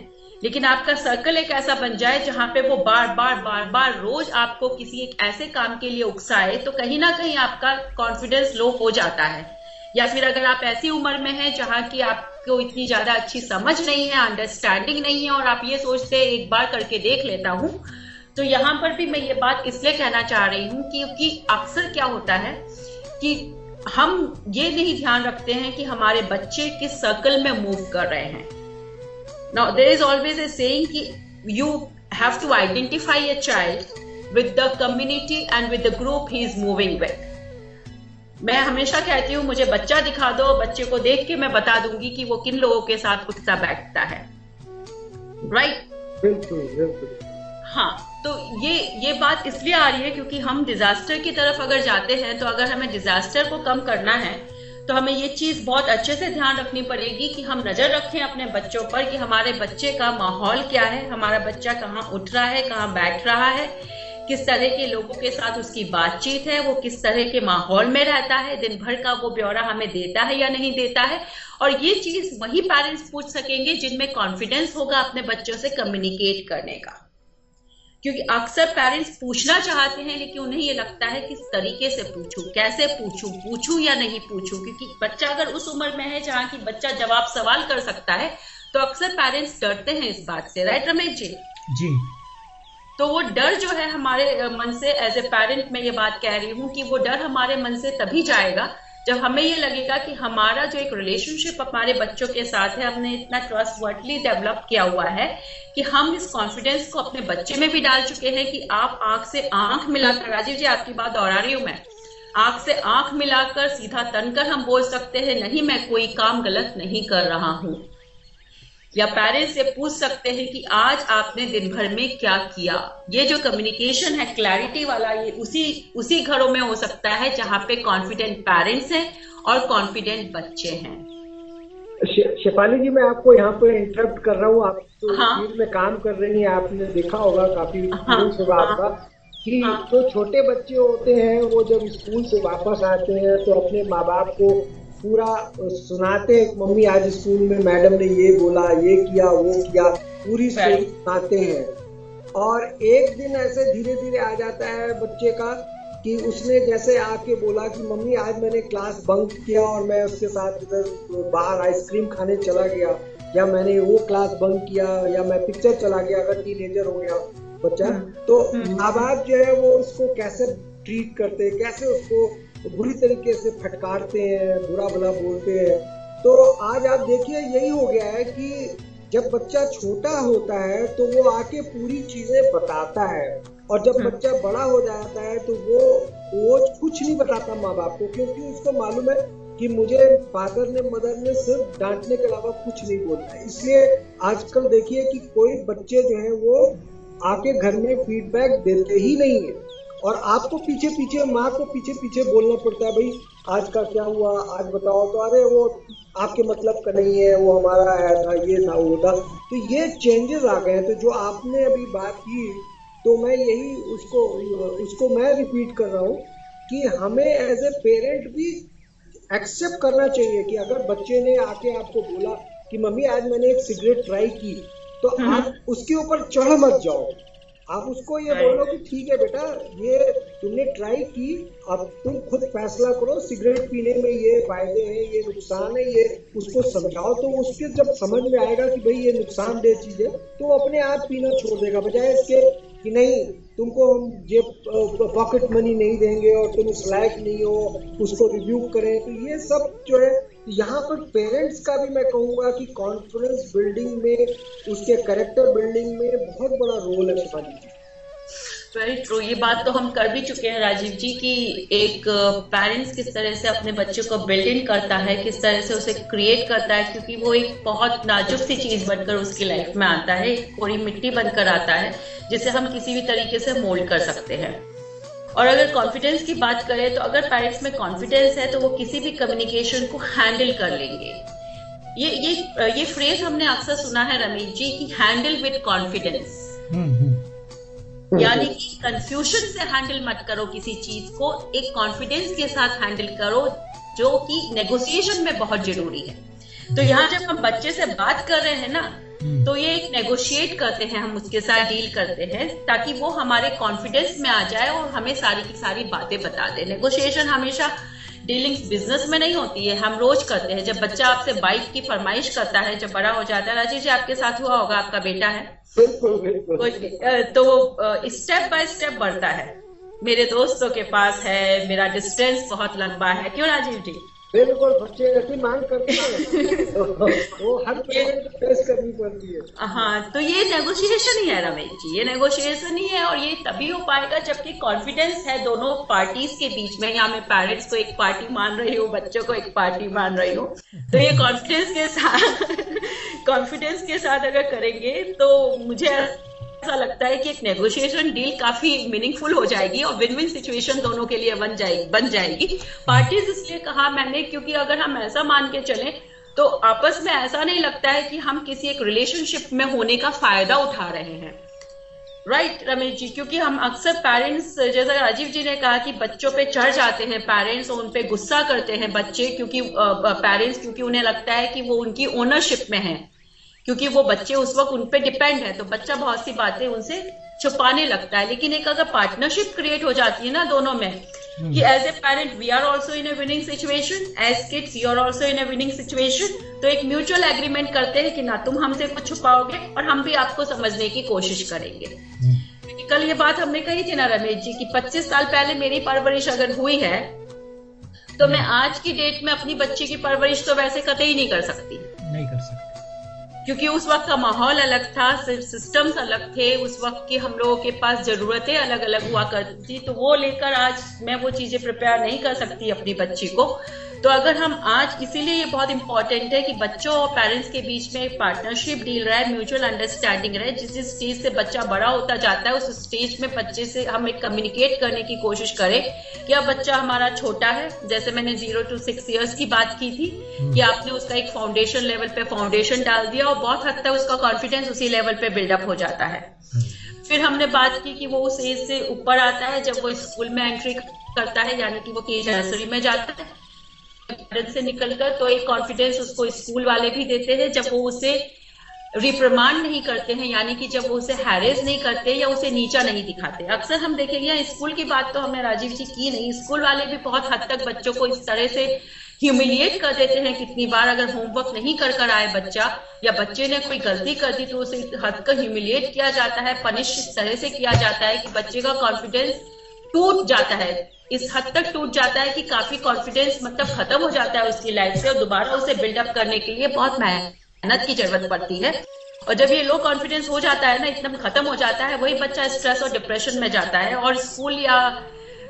[SPEAKER 3] लेकिन आपका सर्कल एक ऐसा बन जाए जहाँ पे वो बार बार बार बार रोज आपको किसी एक ऐसे काम के लिए उकसाए तो कहीं ना कहीं आपका कॉन्फिडेंस लो हो जाता है। या फिर अगर आप ऐसी उम्र में हैं जहाँ की आपको इतनी ज़्यादा अच्छी समझ नहीं है अंडरस्टैंडिंग नहीं है, और आप ये सोचते एक बार करके देख लेता हूँ तो यहाँ पर भी मैं ये बात इसलिए कहना चाह रही हूँ क्योंकि अक्सर क्या होता है कि हम ये नहीं ध्यान रखते हैं कि हमारे बच्चे किस सर्कल में मूव कर रहे हैं। Now there is always a saying कि you have to identify a child with the community and with the group he is moving with मैं हमेशा कहती हूँ मुझे बच्चा दिखा दो बच्चे को देख के मैं बता दूँगी कि वो किन लोगों के साथ उठता बैठता है। Right right?
[SPEAKER 4] बिल्कुल बिल्कुल।
[SPEAKER 3] हाँ तो ये ये बात इसलिए आ रही है क्योंकि हम डिजास्टर की तरफ़ अगर जाते हैं तो अगर हमें डिजास्टर को कम करना है तो हमें ये चीज़ बहुत अच्छे से ध्यान रखनी पड़ेगी कि हम नज़र रखें अपने बच्चों पर कि हमारे बच्चे का माहौल क्या है, हमारा बच्चा कहाँ उठ रहा है, कहाँ बैठ रहा है, किस तरह के लोगों के साथ उसकी बातचीत है, वो किस तरह के माहौल में रहता है, दिन भर का वो ब्यौरा हमें देता है या नहीं देता है, और ये चीज़ वही पेरेंट्स पूछ सकेंगे जिनमें कॉन्फिडेंस होगा अपने बच्चों से कम्युनिकेट करने का। क्योंकि अक्सर पेरेंट्स पूछना चाहते हैं लेकिन उन्हें ये लगता है किस तरीके से पूछूँ कैसे पूछूँ पूछूँ या नहीं पूछूँ? क्योंकि बच्चा अगर उस उम्र में है जहाँ की बच्चा जवाब सवाल कर सकता है तो अक्सर पेरेंट्स डरते हैं इस बात से राइट रमेश जी?
[SPEAKER 2] जी।
[SPEAKER 3] तो वो डर जो है हमारे मन से एज ए पेरेंट मैं ये बात कह रही हूँ कि वो डर हमारे मन से तभी जाएगा जब हमें ये लगेगा कि हमारा जो एक रिलेशनशिप हमारे बच्चों के साथ है, हमने इतना ट्रस्ट वर्डली डेवलप किया हुआ है कि हम इस कॉन्फिडेंस को अपने बच्चे में भी डाल चुके हैं कि आप आँख से आँख मिलाकर, राजीव जी, आपकी बात दोहरा रही हूँ मैं। आँख से आँख मिलाकर, सीधा तनकर हम बोल सकते हैं, नहीं, मैं कोई काम गलत नहीं कर रहा हूँ। या पेरेंट्स से पूछ सकते हैं कि आज आपने दिन भर में क्या किया ये जो कम्युनिकेशन है क्लैरिटी वाला ये उसी उसी घरों में हो सकता है जहाँ पे कॉन्फिडेंट पेरेंट्स हैं और कॉन्फिडेंट बच्चे हैं
[SPEAKER 4] शेफाली जी मैं आपको यहाँ पे इंटरप्ट कर रहा हूँ आप तो
[SPEAKER 3] हाँ।
[SPEAKER 4] फ़ील्ड में काम कर रही हैं आपने देखा होगा काफ़ी
[SPEAKER 3] हाँ,
[SPEAKER 4] होगा
[SPEAKER 3] हाँ।
[SPEAKER 4] आपका कि
[SPEAKER 3] हाँ।
[SPEAKER 4] जो छोटे बच्चे होते हैं वो जब स्कूल से वापस आते हैं तो अपने माँ बाप को पूरा सुनाते हैं मम्मी आज स्कूल में मैडम ने ये बोला ये किया वो किया पूरी स्टोरी सुनाते हैं। और एक दिन ऐसे धीरे धीरे आ जाता है बच्चे का कि उसने जैसे आके बोला कि मम्मी आज मैंने क्लास बंक किया और मैं उसके साथ इधर बाहर आइसक्रीम खाने चला गया। या मैंने वो क्लास बंक किया या मैं पिक्चर चला गया अगर टीनेजर हो गया बच्चा।
[SPEAKER 3] हम्म,
[SPEAKER 4] तो
[SPEAKER 3] हम्म।
[SPEAKER 4] माँ बाप जो है वो उसको कैसे ट्रीट करते हैं कैसे उसको बुरी तरीके से फटकारते हैं बुरा भला बोलते हैं। तो आज आप देखिए यही हो गया है कि जब बच्चा छोटा होता है तो वो आके पूरी चीज़ें बताता है। और जब
[SPEAKER 3] हम्म।
[SPEAKER 4] बच्चा बड़ा हो जाता है तो वो वो कुछ नहीं बताता माँ बाप को क्योंकि उसको मालूम है कि मुझे फादर ने मदर ने सिर्फ़ डांटने के अलावा कुछ नहीं बोलना है। इसलिए आजकल देखिए कि कोई बच्चे जो है वो आके घर में फीडबैक देते ही नहीं है। और आपको पीछे पीछे माँ को पीछे पीछे बोलना पड़ता है भाई आज का क्या हुआ? आज बताओ। तो अरे वो आपके मतलब का नहीं है वो हमारा आया था ये था वो था। तो ये चेंजेस आ गए हैं। तो जो आपने अभी बात की तो मैं यही उसको उसको मैं रिपीट कर रहा हूँ कि हमें एज ए पेरेंट भी एक्सेप्ट करना चाहिए कि अगर बच्चे ने आके आपको बोला कि मम्मी आज मैंने एक सिगरेट ट्राई की तो
[SPEAKER 3] हम्म।
[SPEAKER 4] आप उसके ऊपर चढ़ मत जाओ। आप उसको ये बोलो कि ठीक है बेटा, ये तुमने ट्राई की, अब तुम खुद फैसला करो, सिगरेट पीने में ये फ़ायदे हैं, ये नुकसान है, ये उसको समझाओ तो उसके जब समझ में आएगा कि भाई ये नुकसानदेह चीज़ है तो अपने आप पीना छोड़ देगा, बजाय इसके कि नहीं तुमको हम ये पॉकेट मनी नहीं देंगे और तुम इस लायक नहीं हो, उसको रिव्यू करें। तो ये सब जो है, यहाँ पर पेरेंट्स का भी मैं कहूँगा कि कॉन्फिडेंस बिल्डिंग में, उसके करेक्टर बिल्डिंग में बहुत बड़ा रोल है शिफाली
[SPEAKER 3] वेरी ट्रू ये बात तो हम कर भी चुके हैं, राजीव जी, कि एक पेरेंट्स किस तरह से अपने बच्चे को बिल्ड इन करता है, किस तरह से उसे क्रिएट करता है, क्योंकि वो एक बहुत नाजुक सी चीज़ बनकर उसकी लाइफ में आता है, एक कोरी मिट्टी बनकर आता है, जिसे हम किसी भी तरीके से मोल्ड कर सकते हैं। और अगर कॉन्फिडेंस की बात करें तो अगर पेरेंट्स में कॉन्फिडेंस है तो वो किसी भी कम्युनिकेशन को हैंडल कर लेंगे। ये ये ये फ्रेज हमने अक्सर सुना है, रमेश जी, कि हैंडल विद कॉन्फिडेंस यानी कि कंफ्यूजन से हैंडल मत करो किसी चीज़ को एक कॉन्फिडेंस के साथ हैंडल करो जो कि नेगोशिएशन में बहुत ज़रूरी है। तो यहाँ जब हम बच्चे से बात कर रहे हैं ना
[SPEAKER 2] हम्म।
[SPEAKER 3] तो ये एक नेगोशिएट करते हैं हम उसके साथ डील करते हैं ताकि वो हमारे कॉन्फिडेंस में आ जाए और हमें सारी की सारी बातें बता दे। नेगोशिएशन हमेशा डीलिंग्स बिज़नेस में नहीं होती है हम रोज करते हैं। जब बच्चा आपसे बाइक की फरमाइश करता है जब बड़ा हो जाता है राजीव जी आपके साथ हुआ होगा आपका बेटा है? तो स्टेप बाय स्टेप बढ़ता है। मेरे दोस्तों के पास है मेरा डिस्टेंस बहुत लंबा है। क्यों राजीव जी?
[SPEAKER 4] बिल्कुल बच्चे ऐसी मांग करते हैं। वो हर फेस करनी पड़ती है।
[SPEAKER 3] हाँ तो ये नेगोशिएशन ही है रमेश जी ये नेगोशिएशन ही है और ये तभी हो पाएगा जबकि कॉन्फिडेंस है दोनों पार्टीज़ के बीच में। यहाँ मैं पेरेंट्स को एक पार्टी मान रही हूँ बच्चों को एक पार्टी मान रही हूँ। तो ये कॉन्फिडेंस के साथ कॉन्फिडेंस के साथ अगर करेंगे तो मुझे ऐसा लगता है कि एक नेगोशिएशन डील काफ़ी मीनिंगफुल हो जाएगी और विन विन सिचुएशन दोनों के लिए बन जाएगी बन जाएगी। पार्टीज़ इसलिए कहा मैंने क्योंकि अगर हम ऐसा मान के चलें तो आपस में ऐसा नहीं लगता है कि हम किसी एक रिलेशनशिप में होने का फ़ायदा उठा रहे हैं। Right right, Ramesh ji? क्योंकि हम अक्सर पेरेंट्स जैसा राजीव जी ने कहा कि बच्चों पे चढ़ जाते हैं पेरेंट्स उन पे गुस्सा करते हैं बच्चे क्योंकि पेरेंट्स क्योंकि उन्हें लगता है कि वो उनकी ओनरशिप में है। क्योंकि वो बच्चे उस वक्त उन पे डिपेंड है तो बच्चा बहुत सी बातें उनसे छुपाने लगता है। लेकिन एक अगर पार्टनरशिप क्रिएट हो जाती है ना दोनों में कि as a parent we are also in a winning situation as kids you are also in a winning situation तो एक म्यूचुअल एग्रीमेंट करते हैं कि ना तुम हमसे कुछ छुपाओगे और हम भी आपको समझने की कोशिश करेंगे। कल ये बात हमने कही थी ना रमेश जी की 25 साल पहले मेरी परवरिश अगर हुई है तो मैं आज की डेट में अपनी बच्ची की परवरिश तो वैसे कतई नहीं कर सकती।
[SPEAKER 2] नहीं कर सकती।
[SPEAKER 3] क्योंकि उस वक्त का माहौल अलग था सिस्टम्स अलग थे, उस वक्त की हम लोगों के पास जरूरतें अलग अलग हुआ करती थी। तो वो लेकर आज मैं वो चीज़ें प्रिपेयर नहीं कर सकती अपनी बच्ची को। तो अगर हम आज इसीलिए ये बहुत इंपॉर्टेंट है कि बच्चों और पेरेंट्स के बीच में एक पार्टनरशिप डील रहे म्यूचुअल अंडरस्टैंडिंग रहे जिस जिस स्टेज से बच्चा बड़ा होता जाता है उस स्टेज में बच्चे से हम एक कम्युनिकेट करने की कोशिश करें कि अब बच्चा हमारा छोटा है। जैसे मैंने ज़ीरो टू सिक्स ईयर्स की बात की थी कि आपने उसका एक फाउंडेशन लेवल पे फाउंडेशन डाल दिया और बहुत हद तक उसका कॉन्फिडेंस उसी लेवल पे बिल्डअप हो जाता है। फिर हमने बात की कि वो उस एज से ऊपर आता है जब वो स्कूल में एंट्री करता है यानी कि वो केज नर्सरी में जाता है। से निकलकर तो एक कॉन्फिडेंस उसको स्कूल वाले भी देते हैं, जब वो उसे रिप्रमांड नहीं करते हैं, यानी कि जब वो उसे हैरेस नहीं करते या उसे नीचा नहीं दिखाते। अक्सर हम देखेंगे स्कूल की बात तो हमने राजीव जी की नहीं स्कूल वाले भी बहुत हद तक बच्चों को इस तरह से ह्यूमिलिएट कर देते हैं, कितनी बार अगर होमवर्क नहीं कर कर आए बच्चा, या बच्चे ने कोई गलती कर दी तो उसे हद तक ह्यूमिलिएट किया जाता है पनिश इस तरह से किया जाता है कि बच्चे का कॉन्फिडेंस टूट जाता है। इस हद तक टूट जाता है कि काफ़ी कॉन्फिडेंस मतलब खत्म हो जाता है उसकी लाइफ से और दोबारा उसे बिल्डअप करने के लिए बहुत मेहनत की ज़रूरत पड़ती है। और जब ये लो कॉन्फिडेंस हो जाता है ना, एकदम खत्म हो जाता है, वही बच्चा स्ट्रेस और डिप्रेशन में जाता है और स्कूल या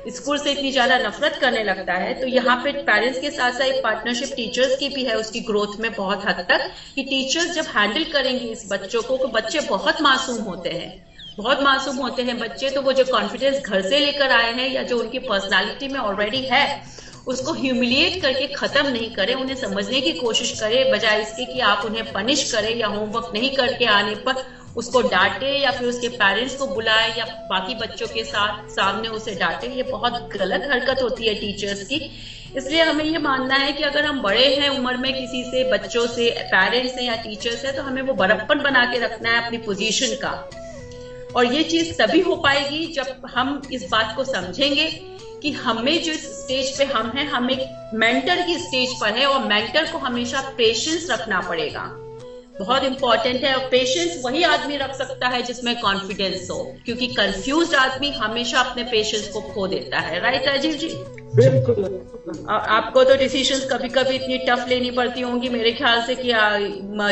[SPEAKER 3] स्कूल से इतनी ज़्यादा नफरत करने लगता है। तो यहाँ पे पेरेंट्स के साथ साथ एक पार्टनरशिप टीचर्स की भी है, उसकी ग्रोथ में बहुत हद तक कि टीचर्स जब हैंडल करेंगे इस बच्चों को तो बच्चे बहुत मासूम होते हैं। बहुत मासूम होते हैं बच्चे तो वो जो कॉन्फिडेंस घर से लेकर आए हैं या जो उनकी पर्सनालिटी में ऑलरेडी है, उसको ह्यूमिलिएट करके खत्म नहीं करें, उन्हें समझने की कोशिश करें, बजाय इसके कि आप उन्हें पनिश करें या होमवर्क नहीं करके आने पर उसको डांटे या फिर उसके पेरेंट्स को बुलाए या बाकी बच्चों के साथ सामने उसे डांटे। ये बहुत गलत हरकत होती है टीचर्स की। इसलिए हमें ये मानना है कि अगर हम बड़े हैं उम्र में किसी से, बच्चों से पेरेंट्स से या टीचर्स है तो हमें वो बड़प्पन बना के रखना है अपनी पोजीशन का। और ये चीज़ तभी हो पाएगी जब हम इस बात को समझेंगे कि हमें जो इस स्टेज पे हम हैं, हम एक मेंटर की स्टेज पर है और मेंटर को हमेशा पेशेंस रखना पड़ेगा। बहुत इंपॉर्टेंट है और पेशेंस वही आदमी रख सकता है जिसमें कॉन्फिडेंस हो क्योंकि कंफ्यूज आदमी हमेशा अपने पेशेंस को खो देता है राइट राजीव जी?
[SPEAKER 4] बिल्कुल।
[SPEAKER 3] आपको तो डिसीजंस कभी कभी इतनी टफ लेनी पड़ती होंगी मेरे ख्याल से कि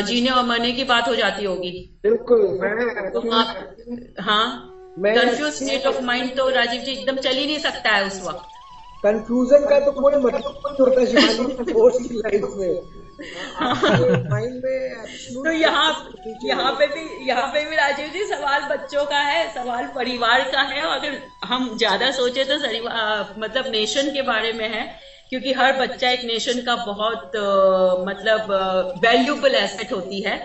[SPEAKER 3] जीने और मरने की बात हो जाती होगी।
[SPEAKER 4] बिल्कुल मैं
[SPEAKER 3] तो आप हाँ? कंफ्यूज स्टेट ऑफ़ माइंड तो राजीव जी एकदम चल ही नहीं सकता है उस वक्त।
[SPEAKER 4] कंफ्यूजन का तो कोई मतलब नहीं होता लाइफ में।
[SPEAKER 3] तो यहाँ यहाँ पे भी यहाँ पे भी राजीव जी सवाल बच्चों का है सवाल परिवार का है और अगर हम ज़्यादा सोचे तो मतलब नेशन के बारे में है क्योंकि हर बच्चा एक नेशन का बहुत आ, मतलब वैल्यूबल एसेट होती है।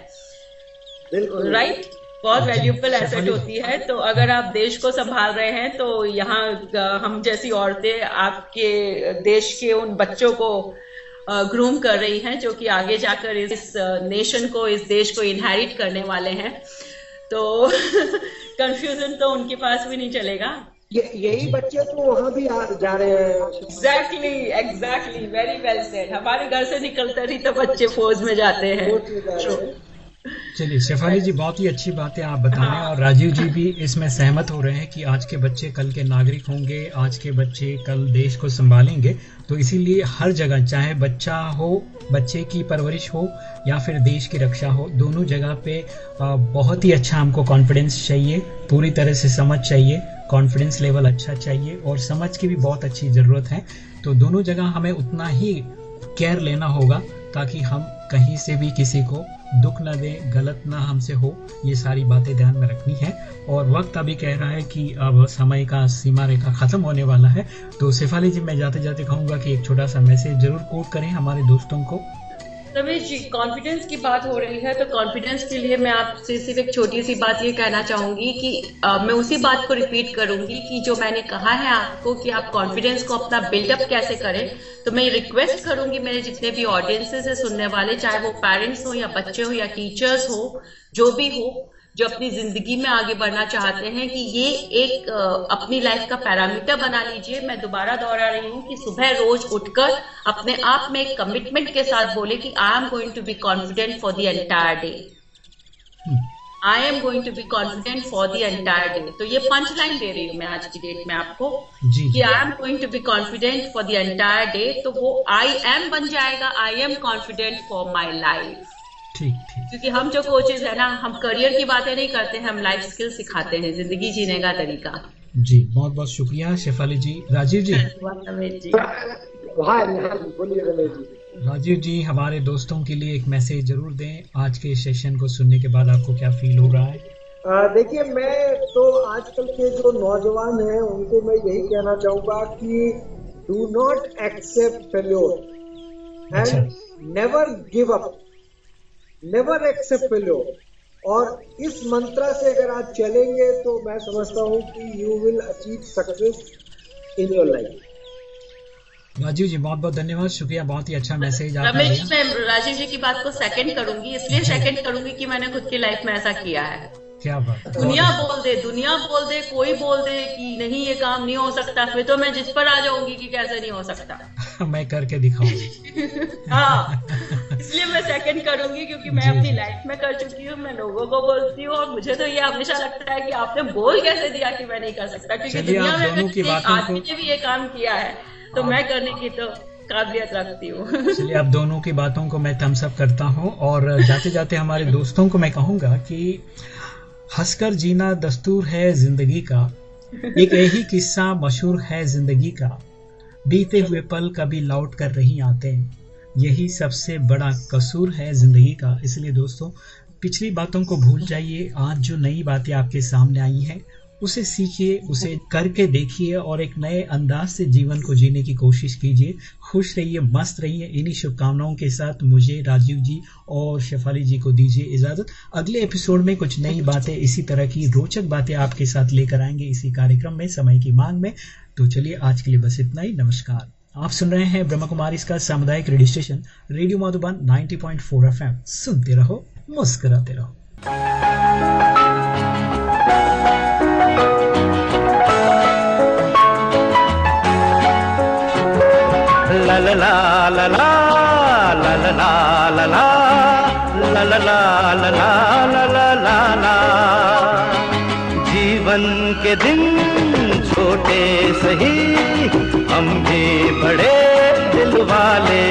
[SPEAKER 3] राइट बहुत वैल्यूबल एसेट होती है। तो अगर आप देश को संभाल रहे हैं तो यहाँ हम जैसी औरतें आपके देश के उन बच्चों को ग्रूम कर रही हैं जो कि आगे जाकर इस नेशन को इस देश को इनहेरिट करने वाले हैं। तो कंफ्यूजन तो उनके पास भी नहीं चलेगा।
[SPEAKER 4] यही बच्चे तो वहाँ भी जा रहे हैं।
[SPEAKER 3] Exactly exactly very well said हमारे घर से निकलते ही तो बच्चे फौज में जाते हैं।
[SPEAKER 2] चलिए, शेफाली जी, बहुत ही अच्छी बातें आप बताएँ
[SPEAKER 3] हाँ।
[SPEAKER 2] और राजीव जी भी इसमें सहमत हो रहे हैं कि आज के बच्चे कल के नागरिक होंगे, आज के बच्चे कल देश को संभालेंगे तो इसीलिए हर जगह, चाहे बच्चा हो, बच्चे की परवरिश हो या फिर देश की रक्षा हो, दोनों जगह पे बहुत ही अच्छा हमको कॉन्फिडेंस चाहिए, पूरी तरह से समझ चाहिए कॉन्फिडेंस लेवल अच्छा चाहिए और समझ की भी बहुत अच्छी ज़रूरत है तो दोनों जगह हमें उतना ही केयर लेना होगा ताकि हम कहीं से भी किसी को दुख ना दें, गलत ना हमसे हो, ये सारी बातें ध्यान में रखनी है। और वक्त अभी कह रहा है कि अब समय का, सीमा रेखा खत्म होने वाला है। तो सिफाली जी मैं जाते जाते कहूँगा कि एक छोटा सा मैसेज ज़रूर कोट करें हमारे दोस्तों को।
[SPEAKER 3] रमेश जी कॉन्फिडेंस की बात हो रही है तो कॉन्फिडेंस के लिए मैं आपसे सिर्फ़ एक छोटी सी बात ये कहना चाहूँगी कि आ, मैं उसी बात को रिपीट करूँगी कि जो मैंने कहा है आपको कि आप कॉन्फिडेंस को अपना बिल्डअप कैसे करें तो मैं रिक्वेस्ट करूँगी मेरे जितने भी ऑडियंसेस है सुनने वाले चाहे वो पेरेंट्स हो या बच्चे हो या टीचर्स हो जो भी हो जो अपनी ज़िंदगी में आगे बढ़ना चाहते हैं कि ये एक अपनी लाइफ का पैरामीटर बना लीजिए। मैं दोबारा दोहरा रही हूँ कि सुबह रोज उठकर अपने आप में एक कमिटमेंट के साथ बोले कि I am going to be confident for the entire day I am going to be confident for the entire day तो ये पंच लाइन दे रही हूँ मैं आज की डेट में आपको कि I am going to be confident for the entire day तो वो आई एम बन जाएगा। I am confident for my life
[SPEAKER 2] ठीक ठीक।
[SPEAKER 3] क्योंकि हम जो कोचेज है ना हम करियर की बातें नहीं करते हैं हम लाइफ स्किल सिखाते हैं ज़िंदगी जीने का तरीका।
[SPEAKER 2] जी बहुत बहुत शुक्रिया शेफाली जी। राजीव जी?
[SPEAKER 3] जी।
[SPEAKER 4] हाँ हाँ बोलिए
[SPEAKER 2] राजीव जी हमारे दोस्तों के लिए एक मैसेज ज़रूर दें। आज के सेशन को सुनने के बाद आपको क्या फील हो रहा है?
[SPEAKER 4] देखिए मैं तो आजकल के जो नौजवान हैं उनको मैं यही कहना चाहूँगा कि do not accept failure. And never give up never accept failure और इस मंत्र से अगर आप चलेंगे तो मैं समझता हूँ कि you will achieve success in your life
[SPEAKER 2] Rajeev ji बहुत बहुत धन्यवाद। शुक्रिया बहुत ही अच्छा मैसेज आपने
[SPEAKER 3] रमेश मैं राजीव जी की बात को सेकंड करूँगी इसलिए सेकंड करूँगी कि मैंने खुद की लाइफ में ऐसा किया है।
[SPEAKER 2] क्या बात।
[SPEAKER 3] दुनिया बोल दे दुनिया बोल दे कोई बोल दे कि नहीं ये काम नहीं हो सकता फिर तो मैं जिस पर आ जाऊँगी कि कैसे नहीं हो सकता।
[SPEAKER 2] मैं करके दिखाऊँगी।
[SPEAKER 3] हाँ। इसलिए मैं सेकंड करूँगी क्योंकि मैं अपनी लाइफ में कर चुकी हूँ मैं लोगों को बोलती हूँ और मुझे तो ये हमेशा लगता है कि आपने बोल कैसे दिया कि मैं नहीं कर सकता? क्योंकि दुनिया में
[SPEAKER 2] दोनों
[SPEAKER 3] अगर
[SPEAKER 2] की
[SPEAKER 3] किसी
[SPEAKER 2] बातों
[SPEAKER 3] आदमी
[SPEAKER 2] को-
[SPEAKER 3] ने भी ये काम किया है तो। मैं करने की तो काबिलियत रखती हूँ।
[SPEAKER 2] चलिए आप दोनों की बातों को मैं थम्स अप करता हूँ और जाते जाते हमारे दोस्तों को मैं कहूँगा कि हंसकर जीना दस्तूर है ज़िंदगी का एक यही किस्सा मशहूर है ज़िंदगी का। बीते हुए पल कभी लौट कर नहीं आते। यही सबसे बड़ा कसूर है ज़िंदगी का। इसलिए दोस्तों, पिछली बातों को भूल जाइए। आज जो नई बातें आपके सामने आई हैं, उसे सीखिए, उसे करके देखिए और एक नए अंदाज से जीवन को जीने की कोशिश कीजिए। खुश रहिए, मस्त रहिए। इन्हीं शुभकामनाओं के साथ मुझे राजीव जी और शेफाली जी को दीजिए इजाज़त। अगले एपिसोड में कुछ नई बातें, इसी तरह की रोचक बातें आपके साथ लेकर आएँगे इसी कार्यक्रम में, समय की मांग में। तो चलिए, आज के लिए बस इतना ही। नमस्कार। आप सुन रहे हैं ब्रह्म कुमारी इसका सामुदायिक radio station radio Madhuban 90.4 FM सुनते रहो मुस्कुराते रहो
[SPEAKER 6] जीवन के दिन छोटे सही हम भी वाले।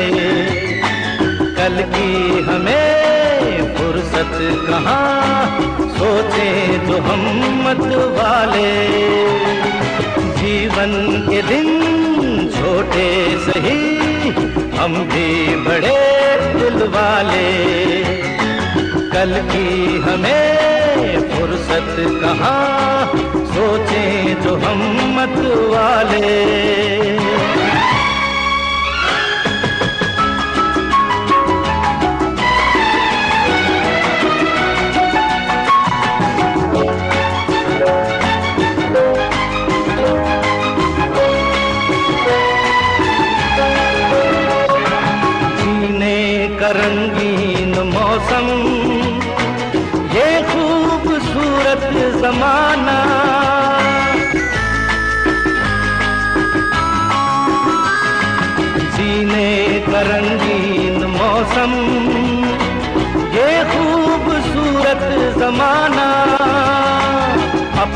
[SPEAKER 6] कल की हमें फुर्सत कहाँ, सोचे जो हम मत वाले। जीवन के दिन छोटे सही, हम भी बड़े दिल वाले। कल की हमें फुर्सत कहाँ, सोचे जो हम मत वाले।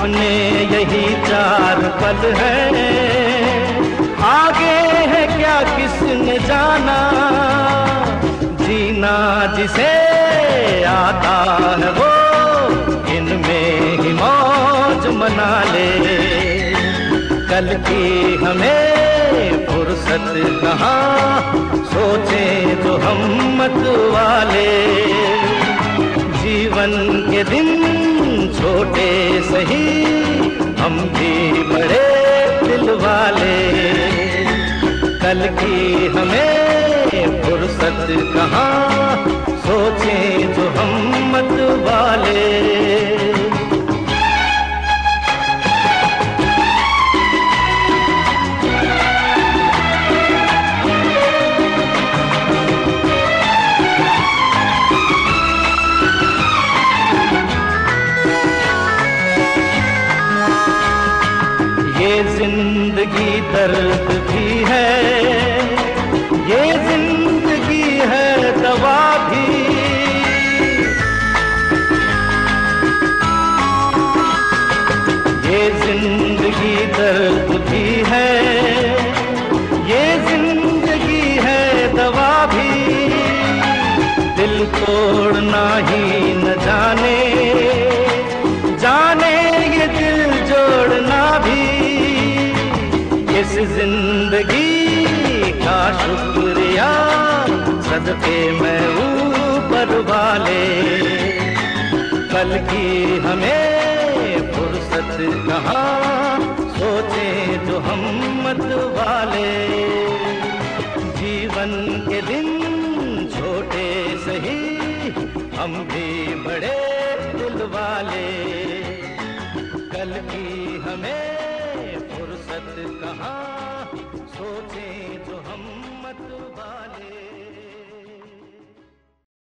[SPEAKER 6] अपने यही चार पल है। आगे है क्या किसने जाना? जीना जिसे आता है वो, इनमें ही मौज मना ले। कल की हमें फुर्सत कहाँ, सोचे तो हम मत वाले जीवन के दिन छोटे सही, हम भी बड़े दिल वाले। कल की हमें फुर्सत कहाँ, सोचे तो हम मत वाले। दर्द भी है, ये ज़िंदगी है दवा भी। ये ज़िंदगी दर्द भी है, ये ज़िंदगी है दवा भी। दिल तोड़ना ही ज़िंदगी का शुक्रिया सदके मैं ऊपर वाले। कल की हमें फुर्सत कहाँ सोचे जो हम मत वाले। जीवन के दिन छोटे सही, हम भी